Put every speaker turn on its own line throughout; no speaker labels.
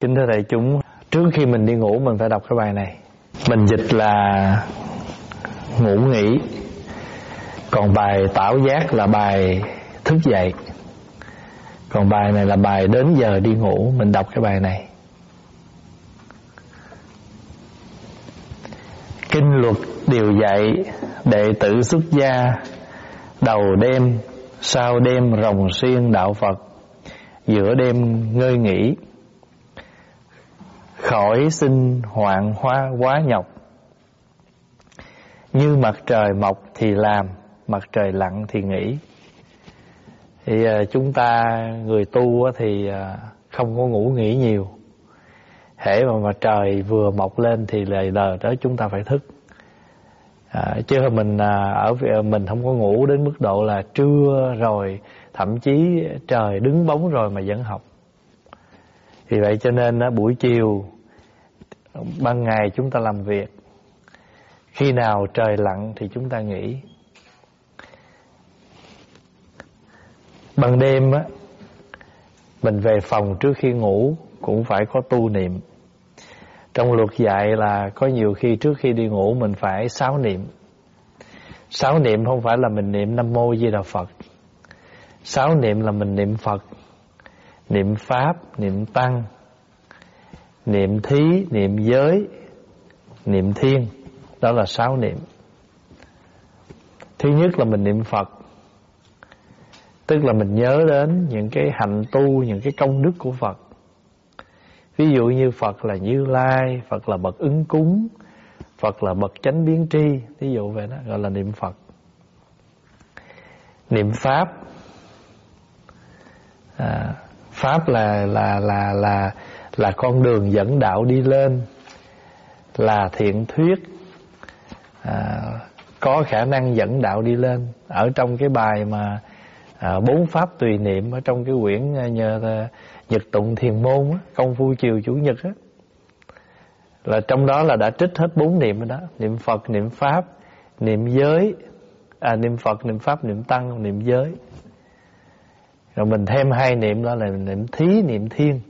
Kính thưa đại chúng, trước khi mình đi ngủ mình phải đọc cái bài này. Mình dịch là ngủ nghỉ. Còn bài tảo giác là bài thức dậy. Còn bài này là bài đến giờ đi ngủ, mình đọc cái bài này. Kinh luật điều dạy đệ tử xuất gia đầu đêm sau đêm rồng xuyên đạo Phật giữa đêm ngơi nghỉ khỏi sinh hoạn hoa quá nhọc. Như mặt trời mọc thì làm mặt trời lặn thì nghỉ. Thì à, chúng ta người tu thì à, không có ngủ nghỉ nhiều. Hễ mà mặt trời vừa mọc lên thì lời đời đó chúng ta phải thức. À, chứ mình à, ở à, mình không có ngủ đến mức độ là trưa rồi thậm chí trời đứng bóng rồi mà vẫn học. Vì vậy cho nên buổi chiều ban ngày chúng ta làm việc. Khi nào trời lặng thì chúng ta nghỉ. Ban đêm á, mình về phòng trước khi ngủ cũng phải có tu niệm. Trong luật dạy là có nhiều khi trước khi đi ngủ mình phải sáu niệm. Sáu niệm không phải là mình niệm nam mô di đà phật. Sáu niệm là mình niệm phật, niệm pháp, niệm tăng niệm thí niệm giới niệm thiên. Đó là sáu niệm. Thứ nhất là mình niệm phật. Tức là mình nhớ đến những cái hành tu những cái công đức của phật. Ví dụ như phật là như lai phật là bậc ứng cúng phật là bậc chánh biến tri. Ví dụ vậy đó gọi là niệm phật. Niệm pháp. À, pháp là là là là là con đường dẫn đạo đi lên là thiện thuyết à, có khả năng dẫn đạo đi lên. Ở trong cái bài mà à, bốn pháp tùy niệm ở trong cái quyển à, nhờ à, nhật tụng thiền môn á, công phu chiều chủ nhật á là trong đó là đã trích hết bốn niệm rồi đó. Niệm phật niệm pháp niệm giới à niệm phật niệm pháp niệm tăng niệm giới. Rồi mình thêm hai niệm đó là niệm thí niệm thiên.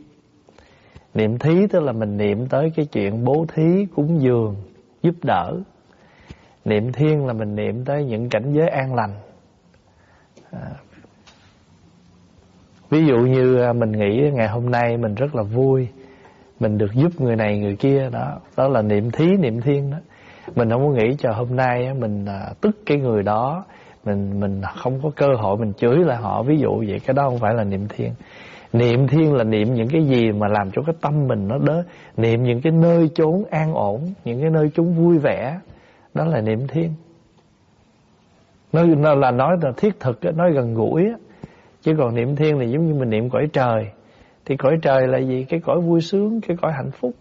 Niệm thí tức là mình niệm tới cái chuyện bố thí, cúng dường, giúp đỡ. Niệm thiên là mình niệm tới những cảnh giới an lành. À. Ví dụ như à, mình nghĩ ngày hôm nay mình rất là vui, mình được giúp người này người kia đó, đó là niệm thí, niệm thiên đó. Mình không có nghĩ cho hôm nay mình à, tức cái người đó, mình mình không có cơ hội mình chửi lại họ ví dụ vậy cái đó không phải là niệm thiên Niệm thiên là niệm những cái gì mà làm cho cái tâm mình nó đỡ Niệm những cái nơi chốn an ổn Những cái nơi chốn vui vẻ Đó là niệm thiên. Nó, nó là nói là thiết thực Nói gần gũi Chứ còn niệm thiên thì giống như mình niệm cõi trời. Thì cõi trời là gì? Cái cõi vui sướng Cái cõi hạnh phúc.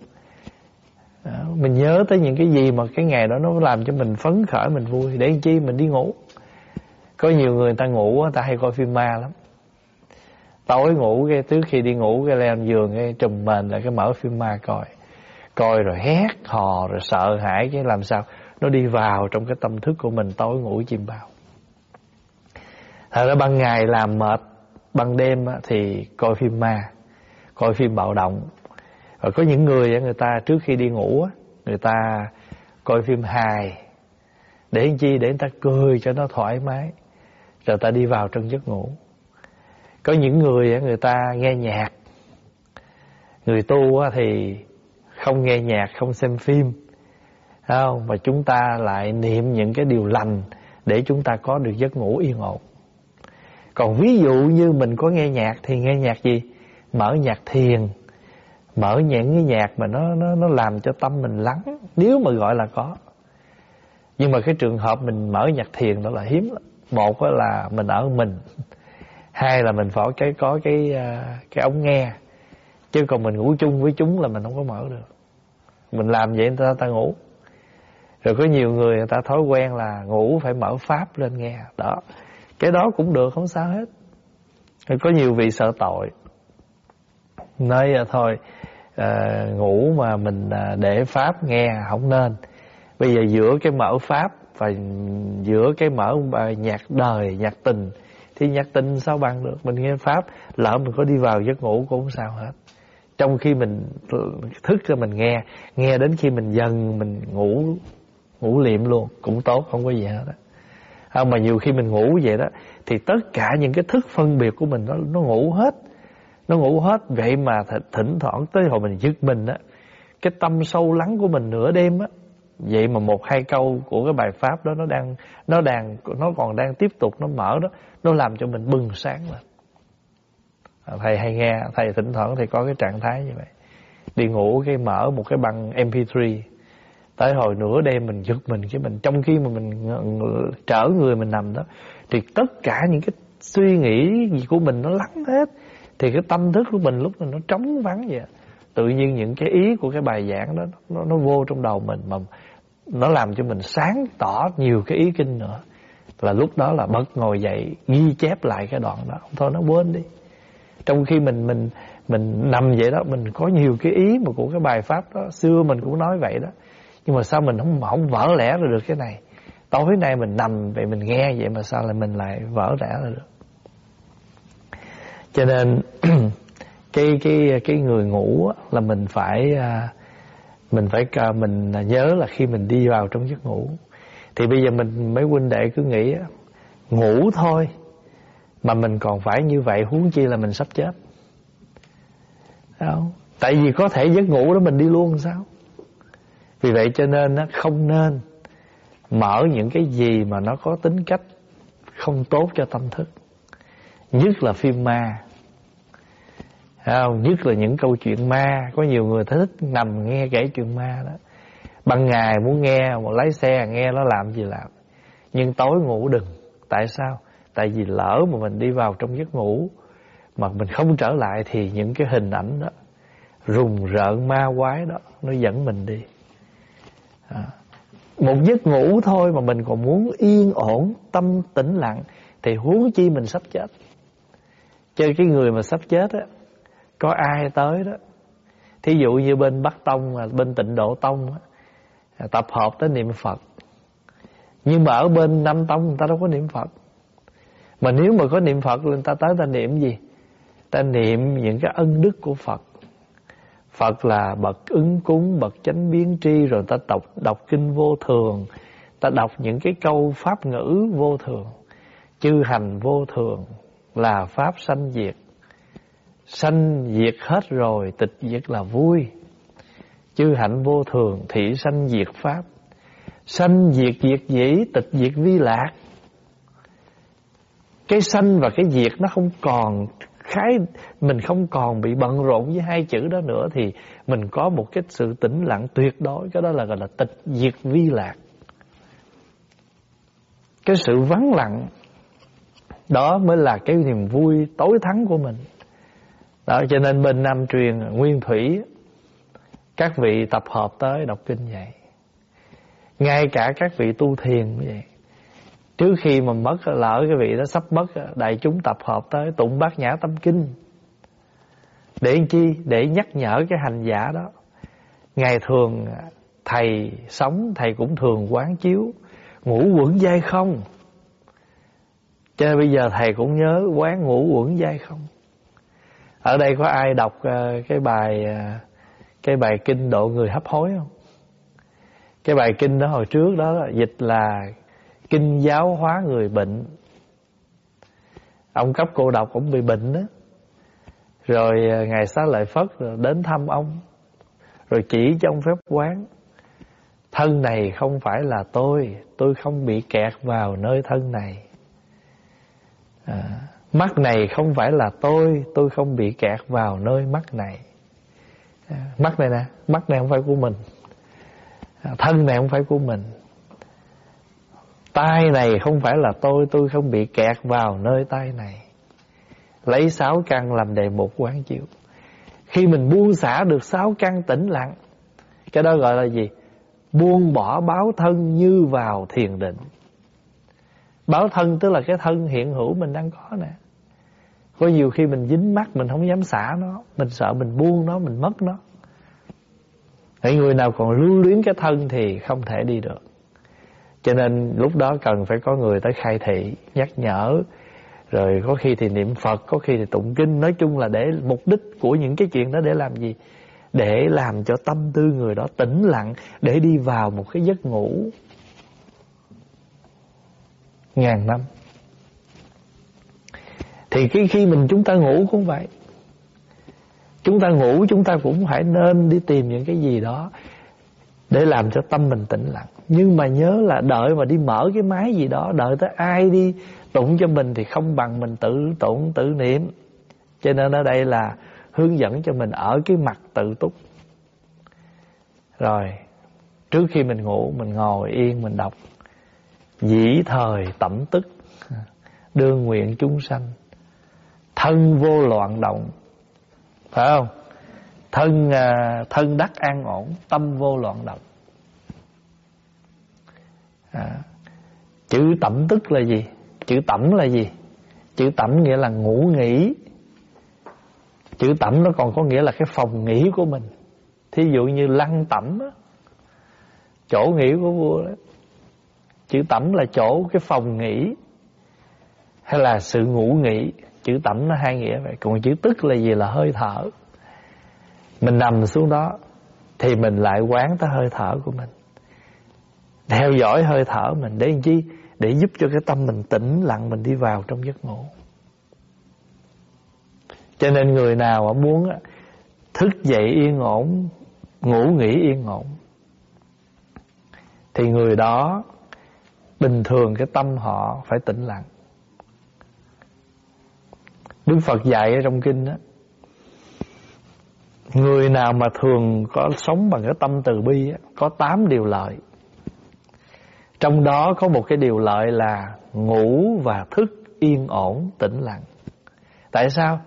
À, mình nhớ tới những cái gì mà cái ngày đó Nó làm cho mình phấn khởi mình vui. Để chi? Mình đi ngủ. Có nhiều người, người ta ngủ Người ta hay coi phim ma lắm tối ngủ cái, trước khi đi ngủ cái lên giường cái trùm mền lại cái mở phim ma coi. Coi rồi hét hò rồi sợ hãi cái làm sao nó đi vào trong cái tâm thức của mình tối ngủ chim bao. Thật ra ban ngày làm mệt, ban đêm thì coi phim ma, coi phim bạo động. Rồi có những người người ta trước khi đi ngủ người ta coi phim hài. Để làm chi? Để người ta cười cho nó thoải mái. Rồi ta đi vào trong giấc ngủ có những người người ta nghe nhạc. Người tu thì không nghe nhạc, không xem phim. Không? Mà chúng ta lại niệm những cái điều lành để chúng ta có được giấc ngủ yên ổn. Còn ví dụ như mình có nghe nhạc thì nghe nhạc gì? Mở nhạc thiền. Mở những cái nhạc mà nó nó nó làm cho tâm mình lắng. Nếu mà gọi là có. Nhưng mà cái trường hợp mình mở nhạc thiền đó là hiếm lắm. Một là mình ở mình hai là mình phải cái có cái à, cái ống nghe. Chứ còn mình ngủ chung với chúng là mình không có mở được. Mình làm vậy người ta ta ngủ. Rồi có nhiều người người ta thói quen là ngủ phải mở pháp lên nghe. Đó. Cái đó cũng được không sao hết. Rồi có nhiều vị sợ tội. Nói à, thôi à, ngủ mà mình à, để pháp nghe không nên. Bây giờ giữa cái mở pháp và giữa cái mở nhạc đời nhạc tình thì nhạc tình sao bằng được? Mình nghe Pháp Lỡ mình có đi vào giấc ngủ cũng không sao hết. Trong khi mình thức cho mình nghe nghe đến khi mình dần mình ngủ ngủ liệm luôn cũng tốt không có gì hết đó à, mà nhiều khi mình ngủ vậy đó thì tất cả những cái thức phân biệt của mình nó nó ngủ hết. Nó ngủ hết vậy mà thỉnh thoảng tới hồi mình giật mình á cái tâm sâu lắng của mình nửa đêm á vậy mà một hai câu của cái bài pháp đó nó đang nó đang, nó còn đang tiếp tục, nó mở đó, nó làm cho mình bừng sáng lên. À, thầy hay nghe, thầy thỉnh thoảng thầy có cái trạng thái như vậy. Đi ngủ cái mở một cái băng MP3 tới hồi nửa đêm mình giật mình, cái mình trong khi mà mình trở người mình nằm đó, thì tất cả những cái suy nghĩ gì của mình nó lắng hết. Thì cái tâm thức của mình lúc này nó trống vắng vậy. Tự nhiên những cái ý của cái bài giảng đó, nó nó vô trong đầu mình mà nó làm cho mình sáng tỏ nhiều cái ý kinh nữa. Là lúc đó là bật ngồi dậy ghi chép lại cái đoạn đó. Thôi nó quên đi. Trong khi mình mình mình nằm vậy đó mình có nhiều cái ý mà của cái bài pháp đó. Xưa mình cũng nói vậy đó. Nhưng mà sao mình không không vỡ lẽ ra được cái này? Tối nay mình nằm vậy mình nghe vậy mà sao lại mình lại vỡ lẽ ra được? Cho nên cái cái cái người ngủ là mình phải à, mình phải mình nhớ là khi mình đi vào trong giấc ngủ. Thì bây giờ mình, mấy huynh đệ cứ nghĩ ngủ thôi, mà mình còn phải như vậy, huống chi là mình sắp chết. Không? tại vì có thể giấc ngủ đó mình đi luôn sao? Vì vậy cho nên nó không nên mở những cái gì mà nó có tính cách không tốt cho tâm thức. Nhất là phim ma không? nhất là những câu chuyện ma. Có nhiều người thích nằm nghe kể chuyện ma đó. Ban ngày muốn nghe một lái xe nghe nó làm gì làm. Nhưng tối ngủ đừng. Tại sao? Tại vì lỡ mà mình đi vào trong giấc ngủ mà mình không trở lại thì những cái hình ảnh đó rùng rợn ma quái đó nó dẫn mình đi. À, một giấc ngủ thôi mà mình còn muốn yên ổn tâm tĩnh lặng thì huống chi mình sắp chết. Chơi cái người mà sắp chết á có ai tới đó. Thí dụ như bên bắc tông bên tịnh độ tông tập hợp tới niệm phật. Nhưng mà ở bên nam tông người ta đâu có niệm phật. Mà nếu mà có niệm phật người ta tới ta niệm gì? Ta niệm những cái ân đức của phật. Phật là bậc ứng cúng, bậc chánh biến tri rồi ta đọc đọc kinh vô thường, ta đọc những cái câu pháp ngữ vô thường, chư hành vô thường là pháp sanh diệt. Sanh diệt hết rồi, tịch diệt là vui. Chư hạnh vô thường, thị sanh diệt pháp. Sanh diệt diệt dĩ, tịch diệt vi lạc. Cái sanh và cái diệt nó không còn khái mình không còn bị bận rộn với hai chữ đó nữa thì mình có một cái sự tĩnh lặng tuyệt đối cái đó là gọi là tịch diệt vi lạc cái sự vắng lặng đó mới là cái niềm vui tối thắng của mình đó, cho nên bên Nam truyền, Nguyên Thủy, các vị tập hợp tới đọc kinh vậy. Ngay cả các vị tu thiền vậy. Trước khi mà mất, lỡ cái vị đó sắp mất, Đại chúng tập hợp tới tụng bát nhã tâm kinh. Để chi? Để nhắc nhở cái hành giả đó. Ngày thường, Thầy sống, Thầy cũng thường quán chiếu, Ngủ quẩn dai không? Cho nên bây giờ thầy cũng nhớ Quán ngủ quẩn dai không? Ở đây có ai đọc ờ, Cái bài ờ, Cái bài kinh độ người hấp hối không? Cái bài kinh đó hồi trước đó Dịch là kinh giáo hóa người bệnh. Ông cấp cô độc cũng bị bệnh đó. Rồi ờ, ngài xá lợi phất rồi đến thăm ông rồi chỉ cho ông phép quán. Thân này không phải là tôi tôi không bị kẹt vào nơi thân này. À, mắt này không phải là tôi tôi không bị kẹt vào nơi mắt này. À, mắt này nè, mắt này không phải của mình. À, thân này không phải của mình. Tay này không phải là tôi Tôi không bị kẹt vào nơi tay này. Lấy sáu căn làm đề mục quán chiếu. Khi mình buông xả được sáu căn tĩnh lặng, Cái đó gọi là gì? Buông bỏ báo thân như vào thiền định. Báo thân tức là cái thân hiện hữu mình đang có nè. Có nhiều khi mình dính mắt Mình không dám xả nó. Mình sợ mình buông nó, mình mất nó. Người người nào còn lưu luyến cái thân Thì không thể đi được. Cho nên lúc đó cần phải có người tới khai thị Nhắc nhở. Rồi có khi thì niệm phật có khi thì tụng kinh. Nói chung là để mục đích của những cái chuyện đó để làm gì? Để làm cho tâm tư người đó tĩnh lặng để đi vào một cái giấc ngủ. Ngàn năm thì khi khi mình chúng ta ngủ cũng vậy. Chúng ta ngủ chúng ta cũng phải nên đi tìm những cái gì đó để làm cho tâm mình tĩnh lặng. Nhưng mà nhớ là đợi mà đi mở cái máy gì đó, đợi tới ai đi tụng cho mình thì không bằng mình tự tụng, tự niệm. Cho nên ở đây là hướng dẫn cho mình ở cái mặt tự túc. Rồi, trước khi mình ngủ, mình ngồi yên, mình đọc. Dĩ thời tẩm tức đương nguyện chúng sanh thân vô loạn động. Phải không? Thân à, thân đắc an ổn tâm vô loạn động. À, chữ tẩm tức là gì? Chữ tẩm là gì? Chữ tẩm nghĩa là ngủ nghỉ. Chữ tẩm nó còn có nghĩa là cái phòng nghỉ của mình. Thí dụ như lăng tẩm đó, chỗ nghỉ của vua đó. Chữ tẩm là chỗ cái phòng nghỉ hay là sự ngủ nghỉ chữ tẩm nó hai nghĩa vậy. Còn chữ tức là gì? Là hơi thở. Mình nằm xuống đó thì mình lại quán tới hơi thở của mình. Theo dõi hơi thở mình để làm chi? Để giúp cho cái tâm mình tĩnh lặng, mình đi vào trong giấc ngủ. Cho nên người nào mà muốn thức dậy yên ổn, ngủ nghỉ yên ổn, thì người đó bình thường cái tâm họ phải tĩnh lặng. Đức Phật dạy ở trong kinh đó Người nào mà thường có sống bằng cái tâm từ bi Có tám điều lợi. Trong đó có một cái điều lợi là Ngủ và thức yên ổn tĩnh lặng. Tại sao?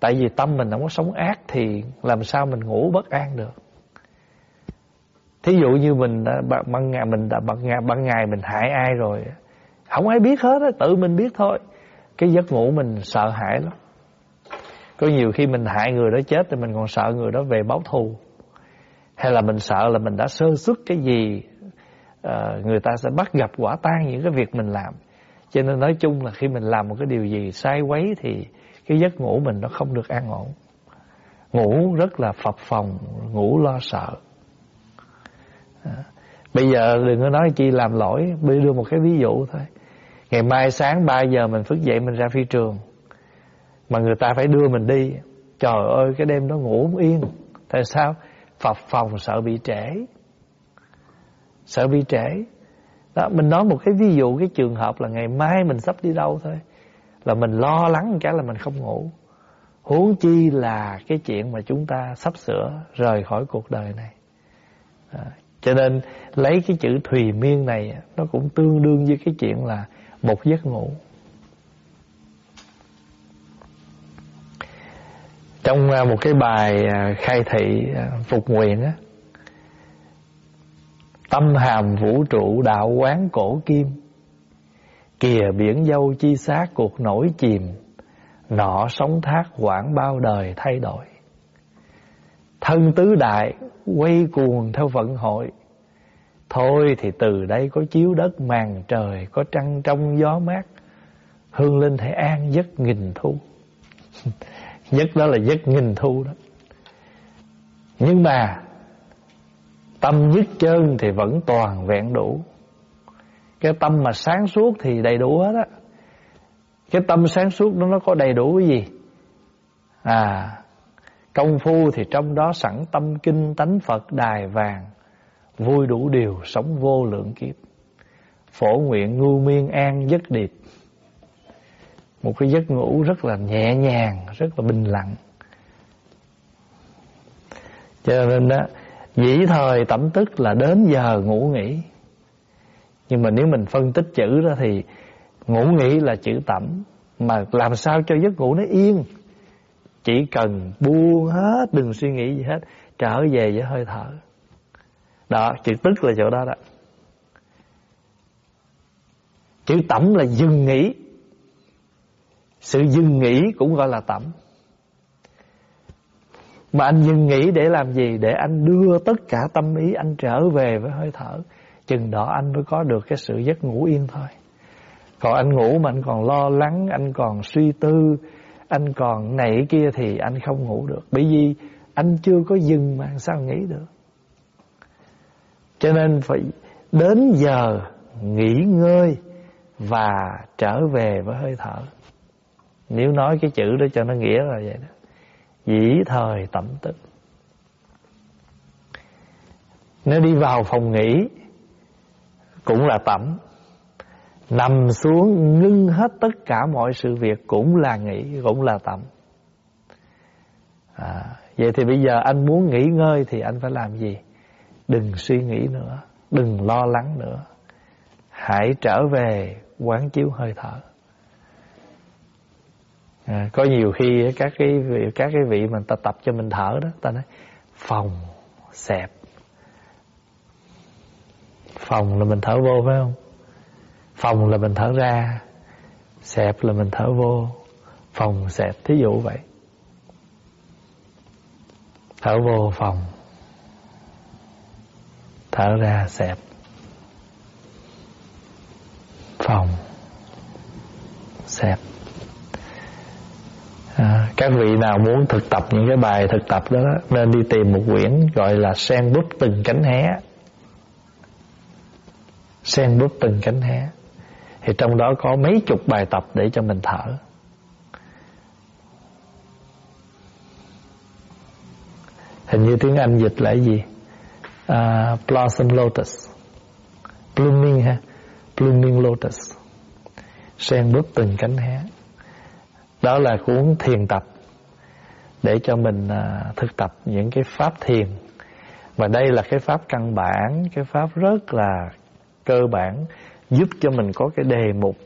Tại vì tâm mình không có sống ác Thì làm sao mình ngủ bất an được? Thí dụ như mình đã, ban ngày mình đã ban ngày, ban ngày mình hại ai rồi Không ai biết hết á, tự mình biết thôi. Cái giấc ngủ mình sợ hãi lắm có nhiều khi mình hại người đó chết Thì mình còn sợ người đó về báo thù. Hay là mình sợ là mình đã sơ xuất cái gì uh, Người ta sẽ bắt gặp quả tan những cái việc mình làm. Cho nên nói chung là khi mình làm một cái điều gì sai quấy Thì cái giấc ngủ mình nó không được an ổn. Ngủ rất là phập phòng Ngủ lo sợ. À, Bây giờ đừng có nói chi làm lỗi Bây đưa một cái ví dụ thôi. Ngày mai sáng 3 giờ mình thức dậy mình ra phi trường mà người ta phải đưa mình đi. Trời ơi cái đêm đó ngủ không yên. Tại sao? Phập phòng sợ bị trễ. Sợ bị trễ. Đó, Mình nói một cái ví dụ Cái trường hợp là ngày mai mình sắp đi đâu thôi. Là mình lo lắng cái là mình không ngủ. Huống chi là Cái chuyện mà chúng ta sắp sửa Rời khỏi cuộc đời này. À, Cho nên lấy cái chữ thùy miên này Nó cũng tương đương với cái chuyện là Một giấc ngủ. Trong à, một cái bài à, khai thị à, phục nguyện á, tâm hàm vũ trụ đạo quán cổ kim, kìa biển dâu chi xác cuộc nổi chìm, nọ sóng thác quảng bao đời thay đổi. Thân tứ đại quay cuồng theo vận hội, thôi thì từ đây có chiếu đất màn trời, có trăng trong gió mát, hương linh thể an giấc nghìn thu. Nhất đó là giấc nghìn thu đó. Nhưng mà, Tâm nhất chân thì vẫn toàn vẹn đủ. Cái tâm mà sáng suốt thì đầy đủ hết á. Cái tâm sáng suốt đó nó có đầy đủ cái gì? À Công phu thì trong đó sẵn tâm kinh tánh Phật đài vàng, Vui đủ điều, sống vô lượng kiếp. Phổ nguyện ngu miên an giấc điệp một cái giấc ngủ rất là nhẹ nhàng, rất là bình lặng. Cho nên đó, dĩ thời tẩm tức là đến giờ ngủ nghỉ. Nhưng mà nếu mình phân tích chữ đó thì ngủ nghỉ là chữ tẩm. Mà làm sao cho giấc ngủ nó yên? Chỉ cần buông hết, đừng suy nghĩ gì hết, trở về với hơi thở. Đó, chữ tức là chỗ đó đó. Chữ tẩm là dừng nghỉ sự dừng nghỉ cũng gọi là tẩm Mà anh dừng nghỉ để làm gì? Để anh đưa tất cả tâm ý, Anh trở về với hơi thở. Chừng đó anh mới có được cái sự giấc ngủ yên thôi. Còn anh ngủ mà anh còn lo lắng, anh còn suy tư, anh còn này kia thì anh không ngủ được. Bởi vì anh chưa có dừng mà sao nghĩ được. Cho nên phải đến giờ nghỉ ngơi và trở về với hơi thở nếu nói cái chữ đó cho nó nghĩa là vậy đó. Dĩ thời tẩm tức nếu đi vào phòng nghỉ cũng là tẩm. Nằm xuống ngưng hết tất cả mọi sự việc cũng là nghỉ cũng là tẩm. À, vậy thì bây giờ anh muốn nghỉ ngơi thì anh phải làm gì? Đừng suy nghĩ nữa đừng lo lắng nữa. Hãy trở về quán chiếu hơi thở à, có nhiều khi các cái vị các cái vị mà ta tập cho mình thở đó ta nói phòng xẹp. Phòng là mình thở vô phải không? Phòng là mình thở ra xẹp là mình thở vô. Phòng xẹp thí dụ vậy. Thở vô phòng. Thở ra xẹp. Phòng xẹp các vị nào muốn thực tập những cái bài thực tập đó, đó nên đi tìm một quyển gọi là sen bút từng cánh hé. Sen bút từng cánh hé. Thì trong đó có mấy chục bài tập để cho mình thở. Hình như tiếng Anh dịch là gì? À, Blossom Lotus. Blooming ha? Blooming Lotus. Sen búp từng cánh hé. Đó là cuốn thiền tập để cho mình à, thực tập những cái pháp thiền. Và đây là cái pháp căn bản Cái pháp rất là cơ bản Giúp cho mình có cái đề mục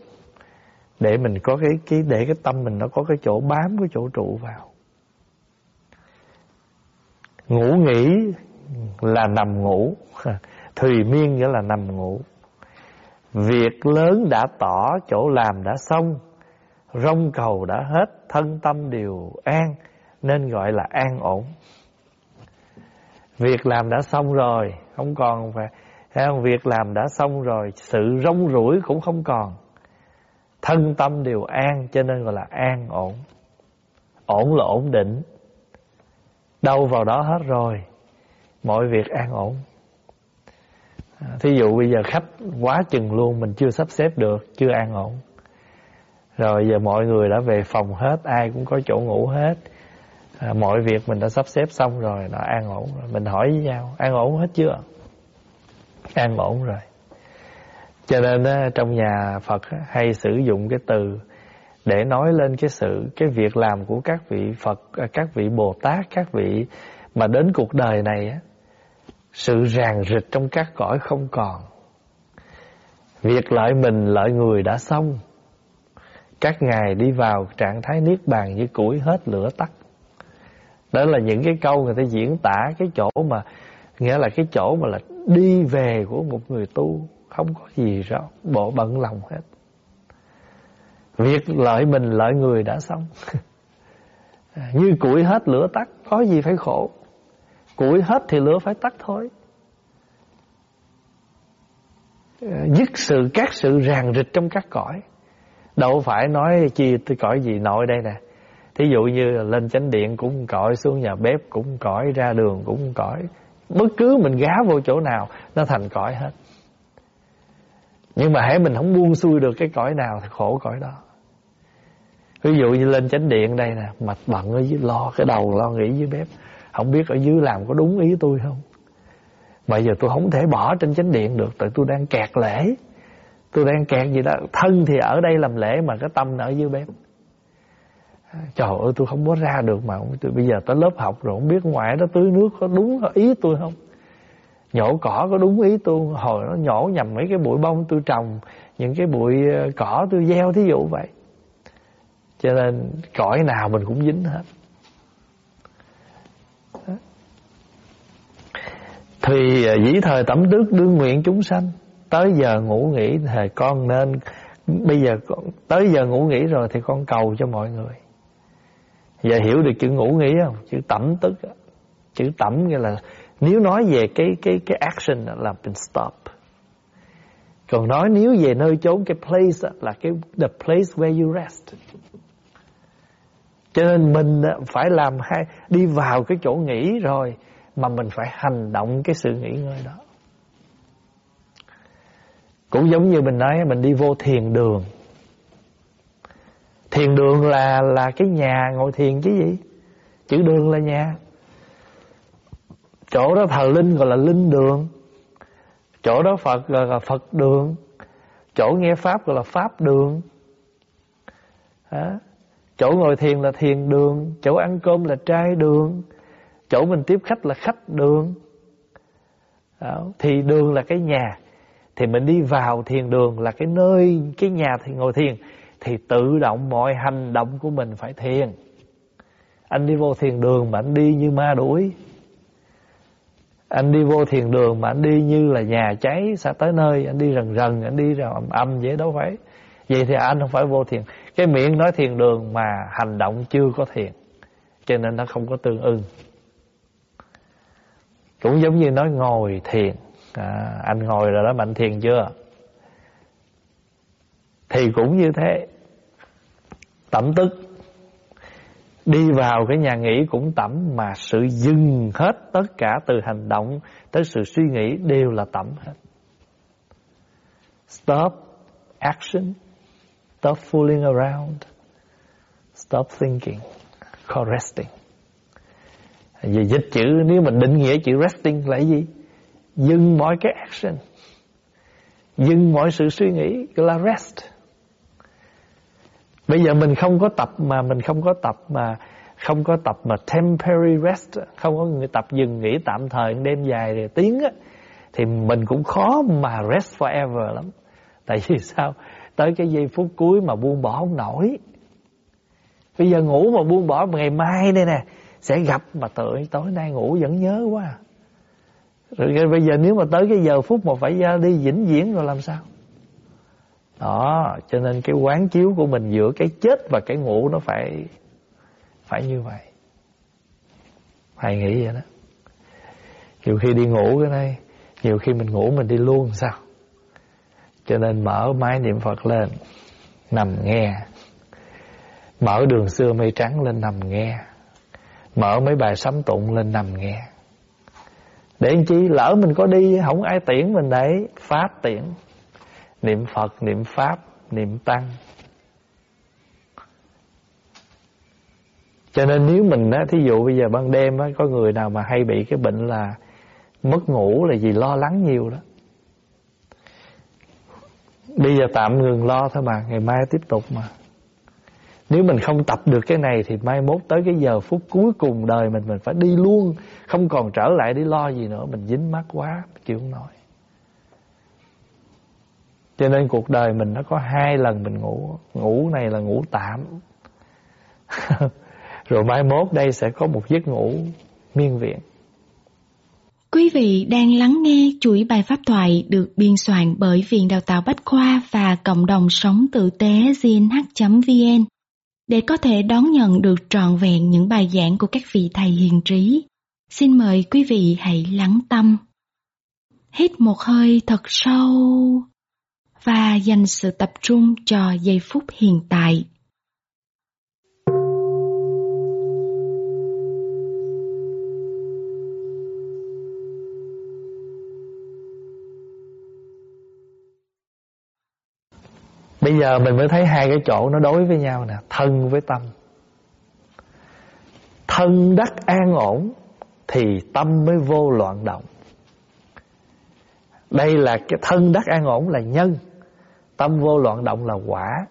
Để mình có cái, cái Để cái tâm mình nó có cái chỗ bám Cái chỗ trụ vào. Ngủ nghỉ là nằm ngủ. Thùy miên nghĩa là nằm ngủ. Việc lớn đã tỏ chỗ làm đã xong Rông cầu đã hết Thân tâm đều an. Nên gọi là an ổn. Việc làm đã xong rồi, Không còn phải không? Việc làm đã xong rồi, Sự rong ruổi cũng không còn. Thân tâm đều an, Cho nên gọi là an ổn. Ổn là ổn định. Đâu vào đó hết rồi, Mọi việc an ổn. À, thí dụ bây giờ khách quá chừng luôn, Mình chưa sắp xếp được, Chưa an ổn. Rồi giờ mọi người đã về phòng hết, Ai cũng có chỗ ngủ hết à, Mọi việc mình đã sắp xếp xong rồi đã an ổn rồi. Mình hỏi với nhau An ổn hết chưa? An ổn rồi. Cho nên á, trong nhà Phật hay sử dụng cái từ để nói lên cái sự cái việc làm của các vị Phật à, các vị Bồ Tát các vị mà đến cuộc đời này á sự ràng rịch trong các cõi không còn. Việc lợi mình lợi người đã xong. Các ngài đi vào trạng thái niết bàn như củi hết lửa tắt đó là những cái câu người ta diễn tả cái chỗ mà, nghĩa là cái chỗ mà là đi về của một người tu, không có gì đó bộ bận lòng hết. Việc lợi mình lợi người đã xong. Như củi hết lửa tắt, Có gì phải khổ. Củi hết thì lửa phải tắt thôi. Dứt sự, các sự ràng rịch trong các cõi. Đâu phải nói chi, tôi cõi gì, nội đây nè. Thí dụ như lên chánh điện cũng cõi, Xuống nhà bếp cũng cõi, Ra đường cũng cõi. Bất cứ mình gá vô chỗ nào, Nó thành cõi hết. Nhưng mà hãy mình không buông xuôi được cái cõi nào Thì khổ cõi đó. Ví dụ như lên chánh điện đây nè mặt bận ở dưới, lo cái đầu, lo nghĩ dưới bếp. Không biết ở dưới làm có đúng ý tôi không? Bây giờ tôi không thể bỏ trên chánh điện được, tại tôi đang kẹt lễ. Tôi đang kẹt gì đó, thân thì ở đây làm lễ mà cái tâm ở dưới bếp trời ơi, tôi không có ra được mà. Tôi bây giờ tới lớp học rồi, không biết ngoài đó tưới nước có đúng ý tôi không? Nhổ cỏ có đúng ý tôi hồi nó nhổ nhầm mấy cái bụi bông tôi trồng, những cái bụi ờ, cỏ tôi gieo thí dụ vậy. Cho nên cõi nào mình cũng dính hết. Thì ờ, dĩ thời tẩm đức đương nguyện chúng sanh, Tới giờ ngủ nghỉ thì con nên, Bây giờ tới giờ ngủ nghỉ rồi Thì con cầu cho mọi người. Giờ hiểu được chữ ngủ nghỉ không? Chữ tẩm tức Chữ tẩm nghĩa là Nếu nói về cái cái cái action là mình stop. Còn nói nếu về nơi chốn cái place là cái the place where you rest. Cho nên mình phải làm hai, đi vào cái chỗ nghỉ rồi mà mình phải hành động cái sự nghỉ ngơi đó. Cũng giống như mình nói mình đi vô thiền đường thiền đường là là cái nhà ngồi thiền chứ gì? Chữ đường là nhà. Chỗ đó thờ linh gọi là linh đường. Chỗ đó phật gọi là phật đường. Chỗ nghe pháp gọi là pháp đường. Đó. chỗ ngồi thiền là thiền đường. Chỗ ăn cơm là trai đường. Chỗ mình tiếp khách là khách đường. Đó. thì đường là cái nhà. Thì mình đi vào thiền đường là cái nơi, cái nhà thì ngồi thiền thì tự động mọi hành động của mình phải thiền. Anh đi vô thiền đường mà anh đi như ma đuổi. Anh đi vô thiền đường mà anh đi như là nhà cháy sẽ tới nơi anh đi rần rần anh đi rào âm âm vậy đâu phải. Vậy thì anh không phải vô thiền. Cái miệng nói thiền đường mà hành động chưa có thiền cho nên nó không có tương ưng. Cũng giống như nói ngồi thiền. À, anh ngồi rồi đó mạnh thiền chưa? Thì cũng như thế. Tẩm tức đi vào cái nhà nghỉ cũng tẩm mà sự dừng hết tất cả từ hành động tới sự suy nghĩ đều là tẩm hết. Stop action. Stop fooling around. Stop thinking. Call resting. Về dịch chữ, nếu mình định nghĩa chữ resting là gì? Dừng mọi cái action. Dừng mọi sự suy nghĩ là rest bây giờ mình không có tập mà, mình không có tập mà, không có tập mà temporary rest, không có người tập dừng nghỉ tạm thời đêm dài rồi tiếng á, thì mình cũng khó mà rest forever lắm. Tại vì sao? Tới cái giây phút cuối mà buông bỏ không nổi. Bây giờ ngủ mà buông bỏ ngày mai đây nè, sẽ gặp mà tự tối nay ngủ vẫn nhớ quá. Rồi bây giờ nếu mà tới cái giờ phút mà phải ra đi vĩnh viễn rồi làm sao? Đó, cho nên cái quán chiếu của mình giữa cái chết và cái ngủ nó phải phải như vậy. Phải nghĩ vậy đó? Nhiều khi đi ngủ cái này, nhiều khi mình ngủ mình đi luôn sao? Cho nên mở máy niệm phật lên, nằm nghe. Mở đường xưa mây trắng lên nằm nghe. Mở mấy bài sấm tụng lên nằm nghe. Để anh chi? Lỡ mình có đi, không ai tiễn mình đấy. Pháp tiễn niệm phật niệm pháp niệm tăng. Cho nên nếu mình á thí dụ bây giờ ban đêm á có người nào mà hay bị cái bệnh là mất ngủ là gì lo lắng nhiều đó. Bây giờ tạm ngừng lo thôi mà ngày mai tiếp tục mà. Nếu mình không tập được cái này thì mai mốt tới cái giờ phút cuối cùng đời mình mình phải đi luôn, không còn trở lại để lo gì nữa, mình dính mắt quá, chịu không nổi. Cho nên cuộc đời mình nó có hai lần mình ngủ, ngủ này là ngủ tạm. Rồi mai mốt đây sẽ có một giấc ngủ miên viện.
Quý vị đang lắng nghe chuỗi bài pháp thoại được biên soạn bởi Viện Đào tạo Bách Khoa và Cộng đồng Sống Tử tế gnh.vn để có thể đón nhận được trọn vẹn những bài giảng của các vị thầy hiền trí. Xin mời quý vị hãy lắng tâm. Hít một hơi thật sâu và dành sự tập trung cho giây phút hiện tại.
Bây giờ mình mới thấy hai cái chỗ nó đối với nhau nè, Thân với tâm. Thân đắc an ổn Thì tâm mới vô loạn động. Đây là cái thân đắc an ổn là nhân. Tâm vô loạn động là quả.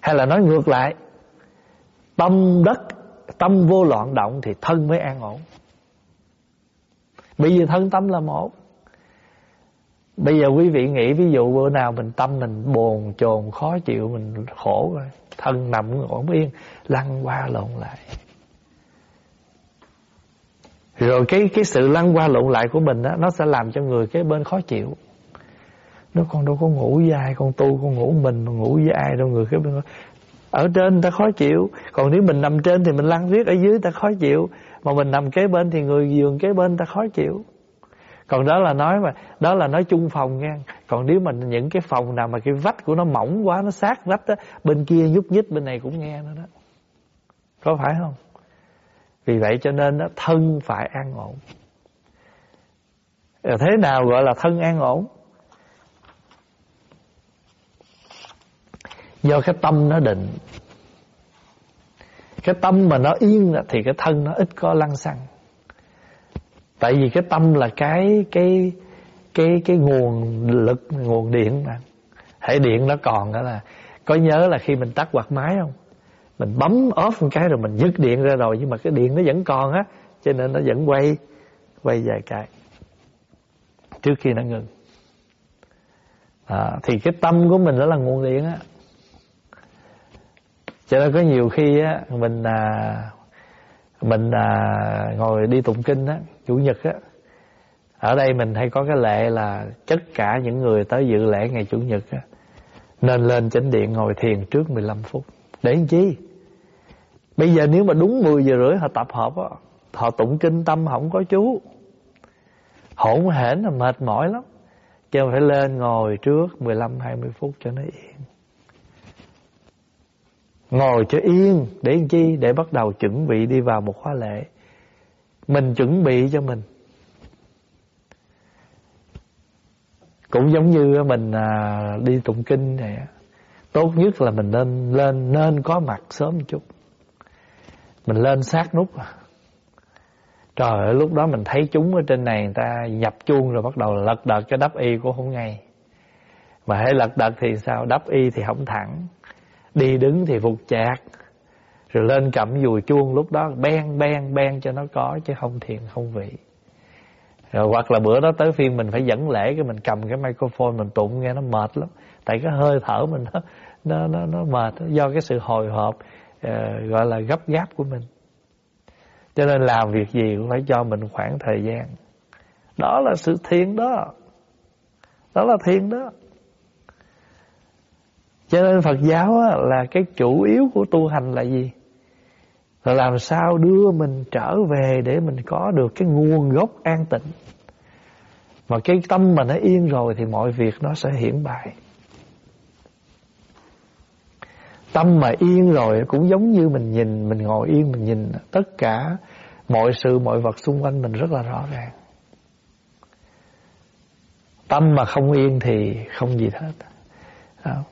Hay là nói ngược lại, Tâm đất, Tâm vô loạn động thì thân mới an ổn. Bây giờ thân tâm là một. Bây giờ quý vị nghĩ, ví dụ bữa nào mình tâm mình bồn chồn, khó chịu, mình khổ rồi thân nằm ổn yên, lăn qua lộn lại. Rồi cái cái sự lăn qua lộn lại của mình đó nó sẽ làm cho người cái bên khó chịu nó con đâu có ngủ với ai con tu con ngủ mình mà ngủ với ai đâu người khác bên ở trên người ta khó chịu còn nếu mình nằm trên thì mình lăn riết ở dưới người ta khó chịu. Mà mình nằm kế bên thì người giường kế bên người ta khó chịu. Còn đó là nói mà đó là nói chung phòng nha còn nếu mà những cái phòng nào mà cái vách của nó mỏng quá nó sát vách đó bên kia nhúc nhích bên này cũng nghe nữa đó. Có phải không? Vì vậy cho nên đó, thân phải an ổn. Thế nào gọi là thân an ổn? Do cái tâm nó định. Cái tâm mà nó yên thì cái thân nó ít có lăng xăng. Tại vì cái tâm là cái cái cái cái nguồn lực nguồn điện mà. Hệ điện nó còn đó là có nhớ là khi mình tắt quạt máy không? Mình bấm off một cái rồi mình dứt điện ra rồi nhưng mà cái điện nó vẫn còn á cho nên nó vẫn quay quay vài cái. Trước khi nó ngừng. À, thì cái tâm của mình đó là nguồn điện á cho nên có nhiều khi á mình à, mình à, ngồi đi tụng kinh á chủ nhật á ở đây mình hay có cái lệ là tất cả những người tới dự lễ ngày chủ nhật á nên lên chánh điện ngồi thiền trước 15 phút. Để làm chi? Bây giờ nếu mà đúng 10 giờ rưỡi họ tập hợp á họ tụng kinh tâm không có chú. Hỗn hển là mệt mỏi lắm. Cho phải lên ngồi trước 15 20 phút cho nó yên. Ngồi cho yên, Để chi? Để bắt đầu chuẩn bị đi vào một khóa lễ. Mình chuẩn bị cho mình. Cũng giống như mình à, đi tụng kinh này Tốt nhất là mình nên lên, nên có mặt sớm một chút. Mình lên sát nút. À. Trời ơi, lúc đó mình thấy chúng ở trên này Người ta nhập chuông rồi bắt đầu lật đật cho đắp y cũng không ngay. Mà hãy lật đật thì sao? Đắp y thì không thẳng. Đi đứng thì phục chạc. Rồi lên cầm dùi chuông lúc đó Ben ben ben cho nó có Chứ không thiền không vị. Rồi hoặc là bữa đó tới phiên mình phải dẫn lễ cái mình cầm cái microphone mình tụng nghe nó mệt lắm. Tại cái hơi thở mình nó nó nó, nó mệt do cái sự hồi hộp uh, gọi là gấp gáp của mình. Cho nên làm việc gì cũng phải cho mình khoảng thời gian. Đó là sự thiền đó. Đó là thiền đó cho nên Phật giáo là cái chủ yếu của tu hành là gì? Là làm sao đưa mình trở về để mình có được cái nguồn gốc an tịnh. Mà cái tâm mà nó yên rồi thì mọi việc nó sẽ hiển bại. Tâm mà yên rồi cũng giống như mình nhìn, mình ngồi yên, mình nhìn tất cả mọi sự, mọi vật xung quanh mình rất là rõ ràng. Tâm mà không yên thì không gì hết. Không?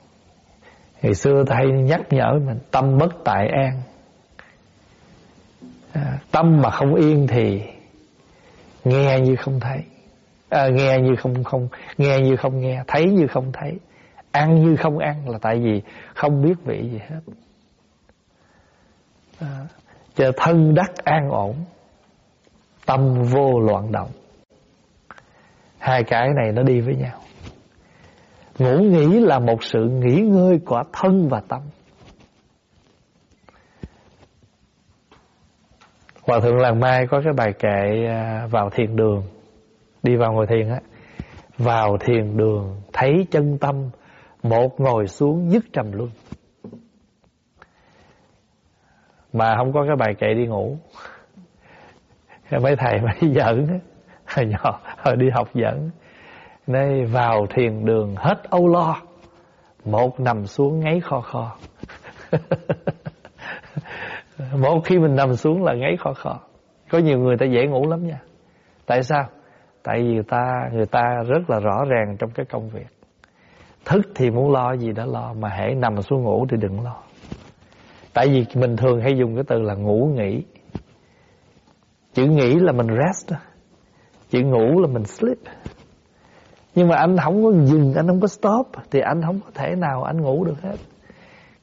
Ngày xưa thầy nhắc nhở mình Tâm bất tại an. À, Tâm mà không yên thì Nghe như không thấy. À, Nghe như không không Nghe như không nghe Thấy như không thấy. Ăn như không ăn là tại vì Không biết vị gì hết. À, Chờ thân đắc an ổn Tâm vô loạn động. Hai cái này nó đi với nhau. Ngủ nghỉ là một sự nghỉ ngơi của thân và tâm. Hòa thượng làng mai có cái bài kệ à, vào thiền đường, Đi vào ngồi thiền á. Vào thiền đường, thấy chân tâm, Một ngồi xuống dứt trầm luân. Mà không có cái bài kệ đi ngủ. Mấy thầy mấy giỡn Hồi nhỏ, hồi đi học giỡn. Nơi vào thiền đường hết âu lo, Một nằm xuống ngáy kho kho. Một khi mình nằm xuống là ngáy kho kho. Có nhiều người ta dễ ngủ lắm nha. Tại sao? Tại vì ta, người ta rất là rõ ràng trong cái công việc. Thức thì muốn lo gì đã lo, Mà hãy nằm xuống ngủ thì đừng lo. Tại vì mình thường hay dùng cái từ là ngủ nghỉ. Chữ nghỉ là mình rest Chữ ngủ là mình sleep nhưng mà anh không có dừng, Anh không có stop. Thì anh không có thể nào anh ngủ được hết.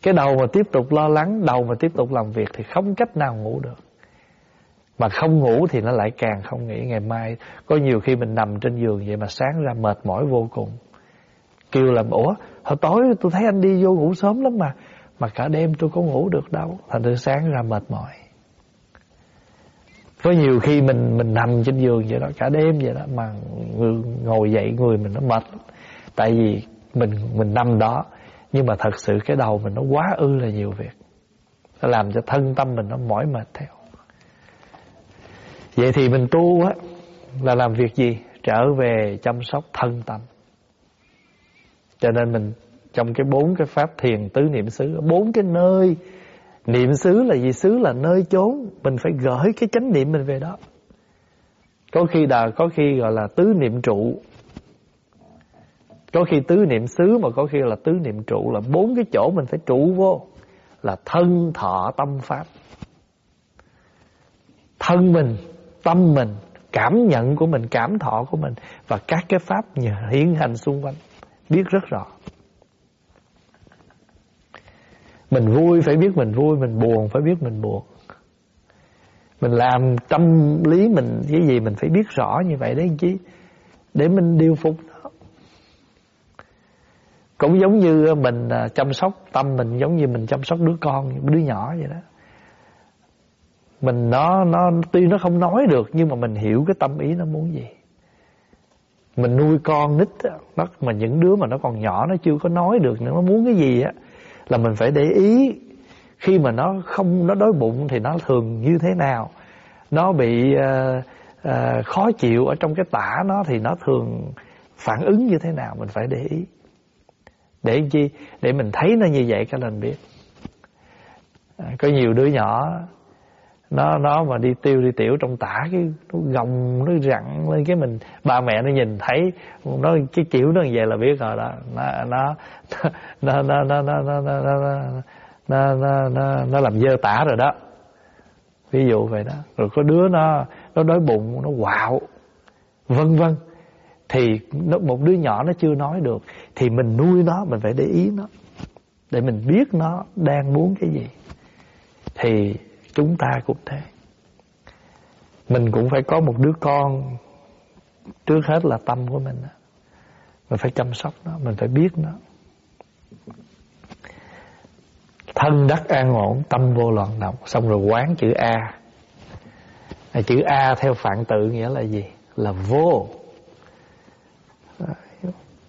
Cái đầu mà tiếp tục lo lắng, Đầu mà tiếp tục làm việc Thì không cách nào ngủ được. Mà không ngủ thì nó lại càng không nghĩ Ngày mai, có nhiều khi mình nằm trên giường Vậy mà sáng ra mệt mỏi vô cùng. Kêu là, Ủa, hồi tối tôi thấy anh đi vô ngủ sớm lắm mà. Mà cả đêm tôi có ngủ được đâu. Thành ra sáng ra mệt mỏi có nhiều khi mình mình nằm trên giường vậy đó cả đêm vậy đó mà người, ngồi dậy người mình nó mệt tại vì mình mình nằm đó nhưng mà thật sự cái đầu mình nó quá ư là nhiều việc. Nó làm cho thân tâm mình nó mỏi mệt theo. Vậy thì mình tu á là làm việc gì? Trở về chăm sóc thân tâm. Cho nên mình trong cái bốn cái pháp thiền tứ niệm xứ bốn cái nơi niệm xứ là gì? Xứ là nơi chốn. Mình phải gửi cái chánh niệm mình về đó. Có khi đà, có khi gọi là tứ niệm trụ. Có khi tứ niệm xứ, mà có khi là tứ niệm trụ. Là bốn cái chỗ mình phải trụ vô. Là thân, thọ, tâm, pháp. Thân mình, tâm mình, cảm nhận của mình, cảm thọ của mình và các cái pháp hiện hành xung quanh. Biết rất rõ mình vui phải biết mình vui, mình buồn phải biết mình buồn. Mình làm tâm lý mình cái gì mình phải biết rõ như vậy đấy, chứ để mình điều phục nó. Cũng giống như à, mình à, chăm sóc tâm mình, giống như mình chăm sóc đứa con, đứa nhỏ vậy đó. Mình nó nó, tuy nó không nói được, nhưng mà mình hiểu cái tâm ý nó muốn gì. Mình nuôi con nít nó mà những đứa mà nó còn nhỏ, nó chưa có nói được nữa nó muốn cái gì á là mình phải để ý khi mà nó không nó đói bụng thì nó thường như thế nào. Nó bị uh, uh, khó chịu ở trong cái tả nó thì nó thường phản ứng như thế nào mình phải để ý. Để chi? Để mình thấy nó như vậy cái lần biết. À, có nhiều đứa nhỏ nó nó mà đi tiêu đi tiểu trong tả cái nó gồng nó rặn lên cái mình ba mẹ nó nhìn thấy nó cái kiểu nó như vậy là biết rồi đó nó nó nó nó nó nó nó nó nó nó nó nó nó làm dơ tả rồi đó ví dụ vậy đó rồi có đứa nó nó đói bụng nó quạo vân vân thì nó, một đứa nhỏ nó chưa nói được thì mình nuôi nó mình phải để ý nó để mình biết nó đang muốn cái gì thì chúng ta cũng thế. Mình cũng phải có một đứa con, trước hết là tâm của mình mình phải chăm sóc nó, mình phải biết nó. Thân đắc an ổn, tâm vô loạn động. Xong rồi quán chữ a. Chữ a theo phạn tự nghĩa là gì? Là vô.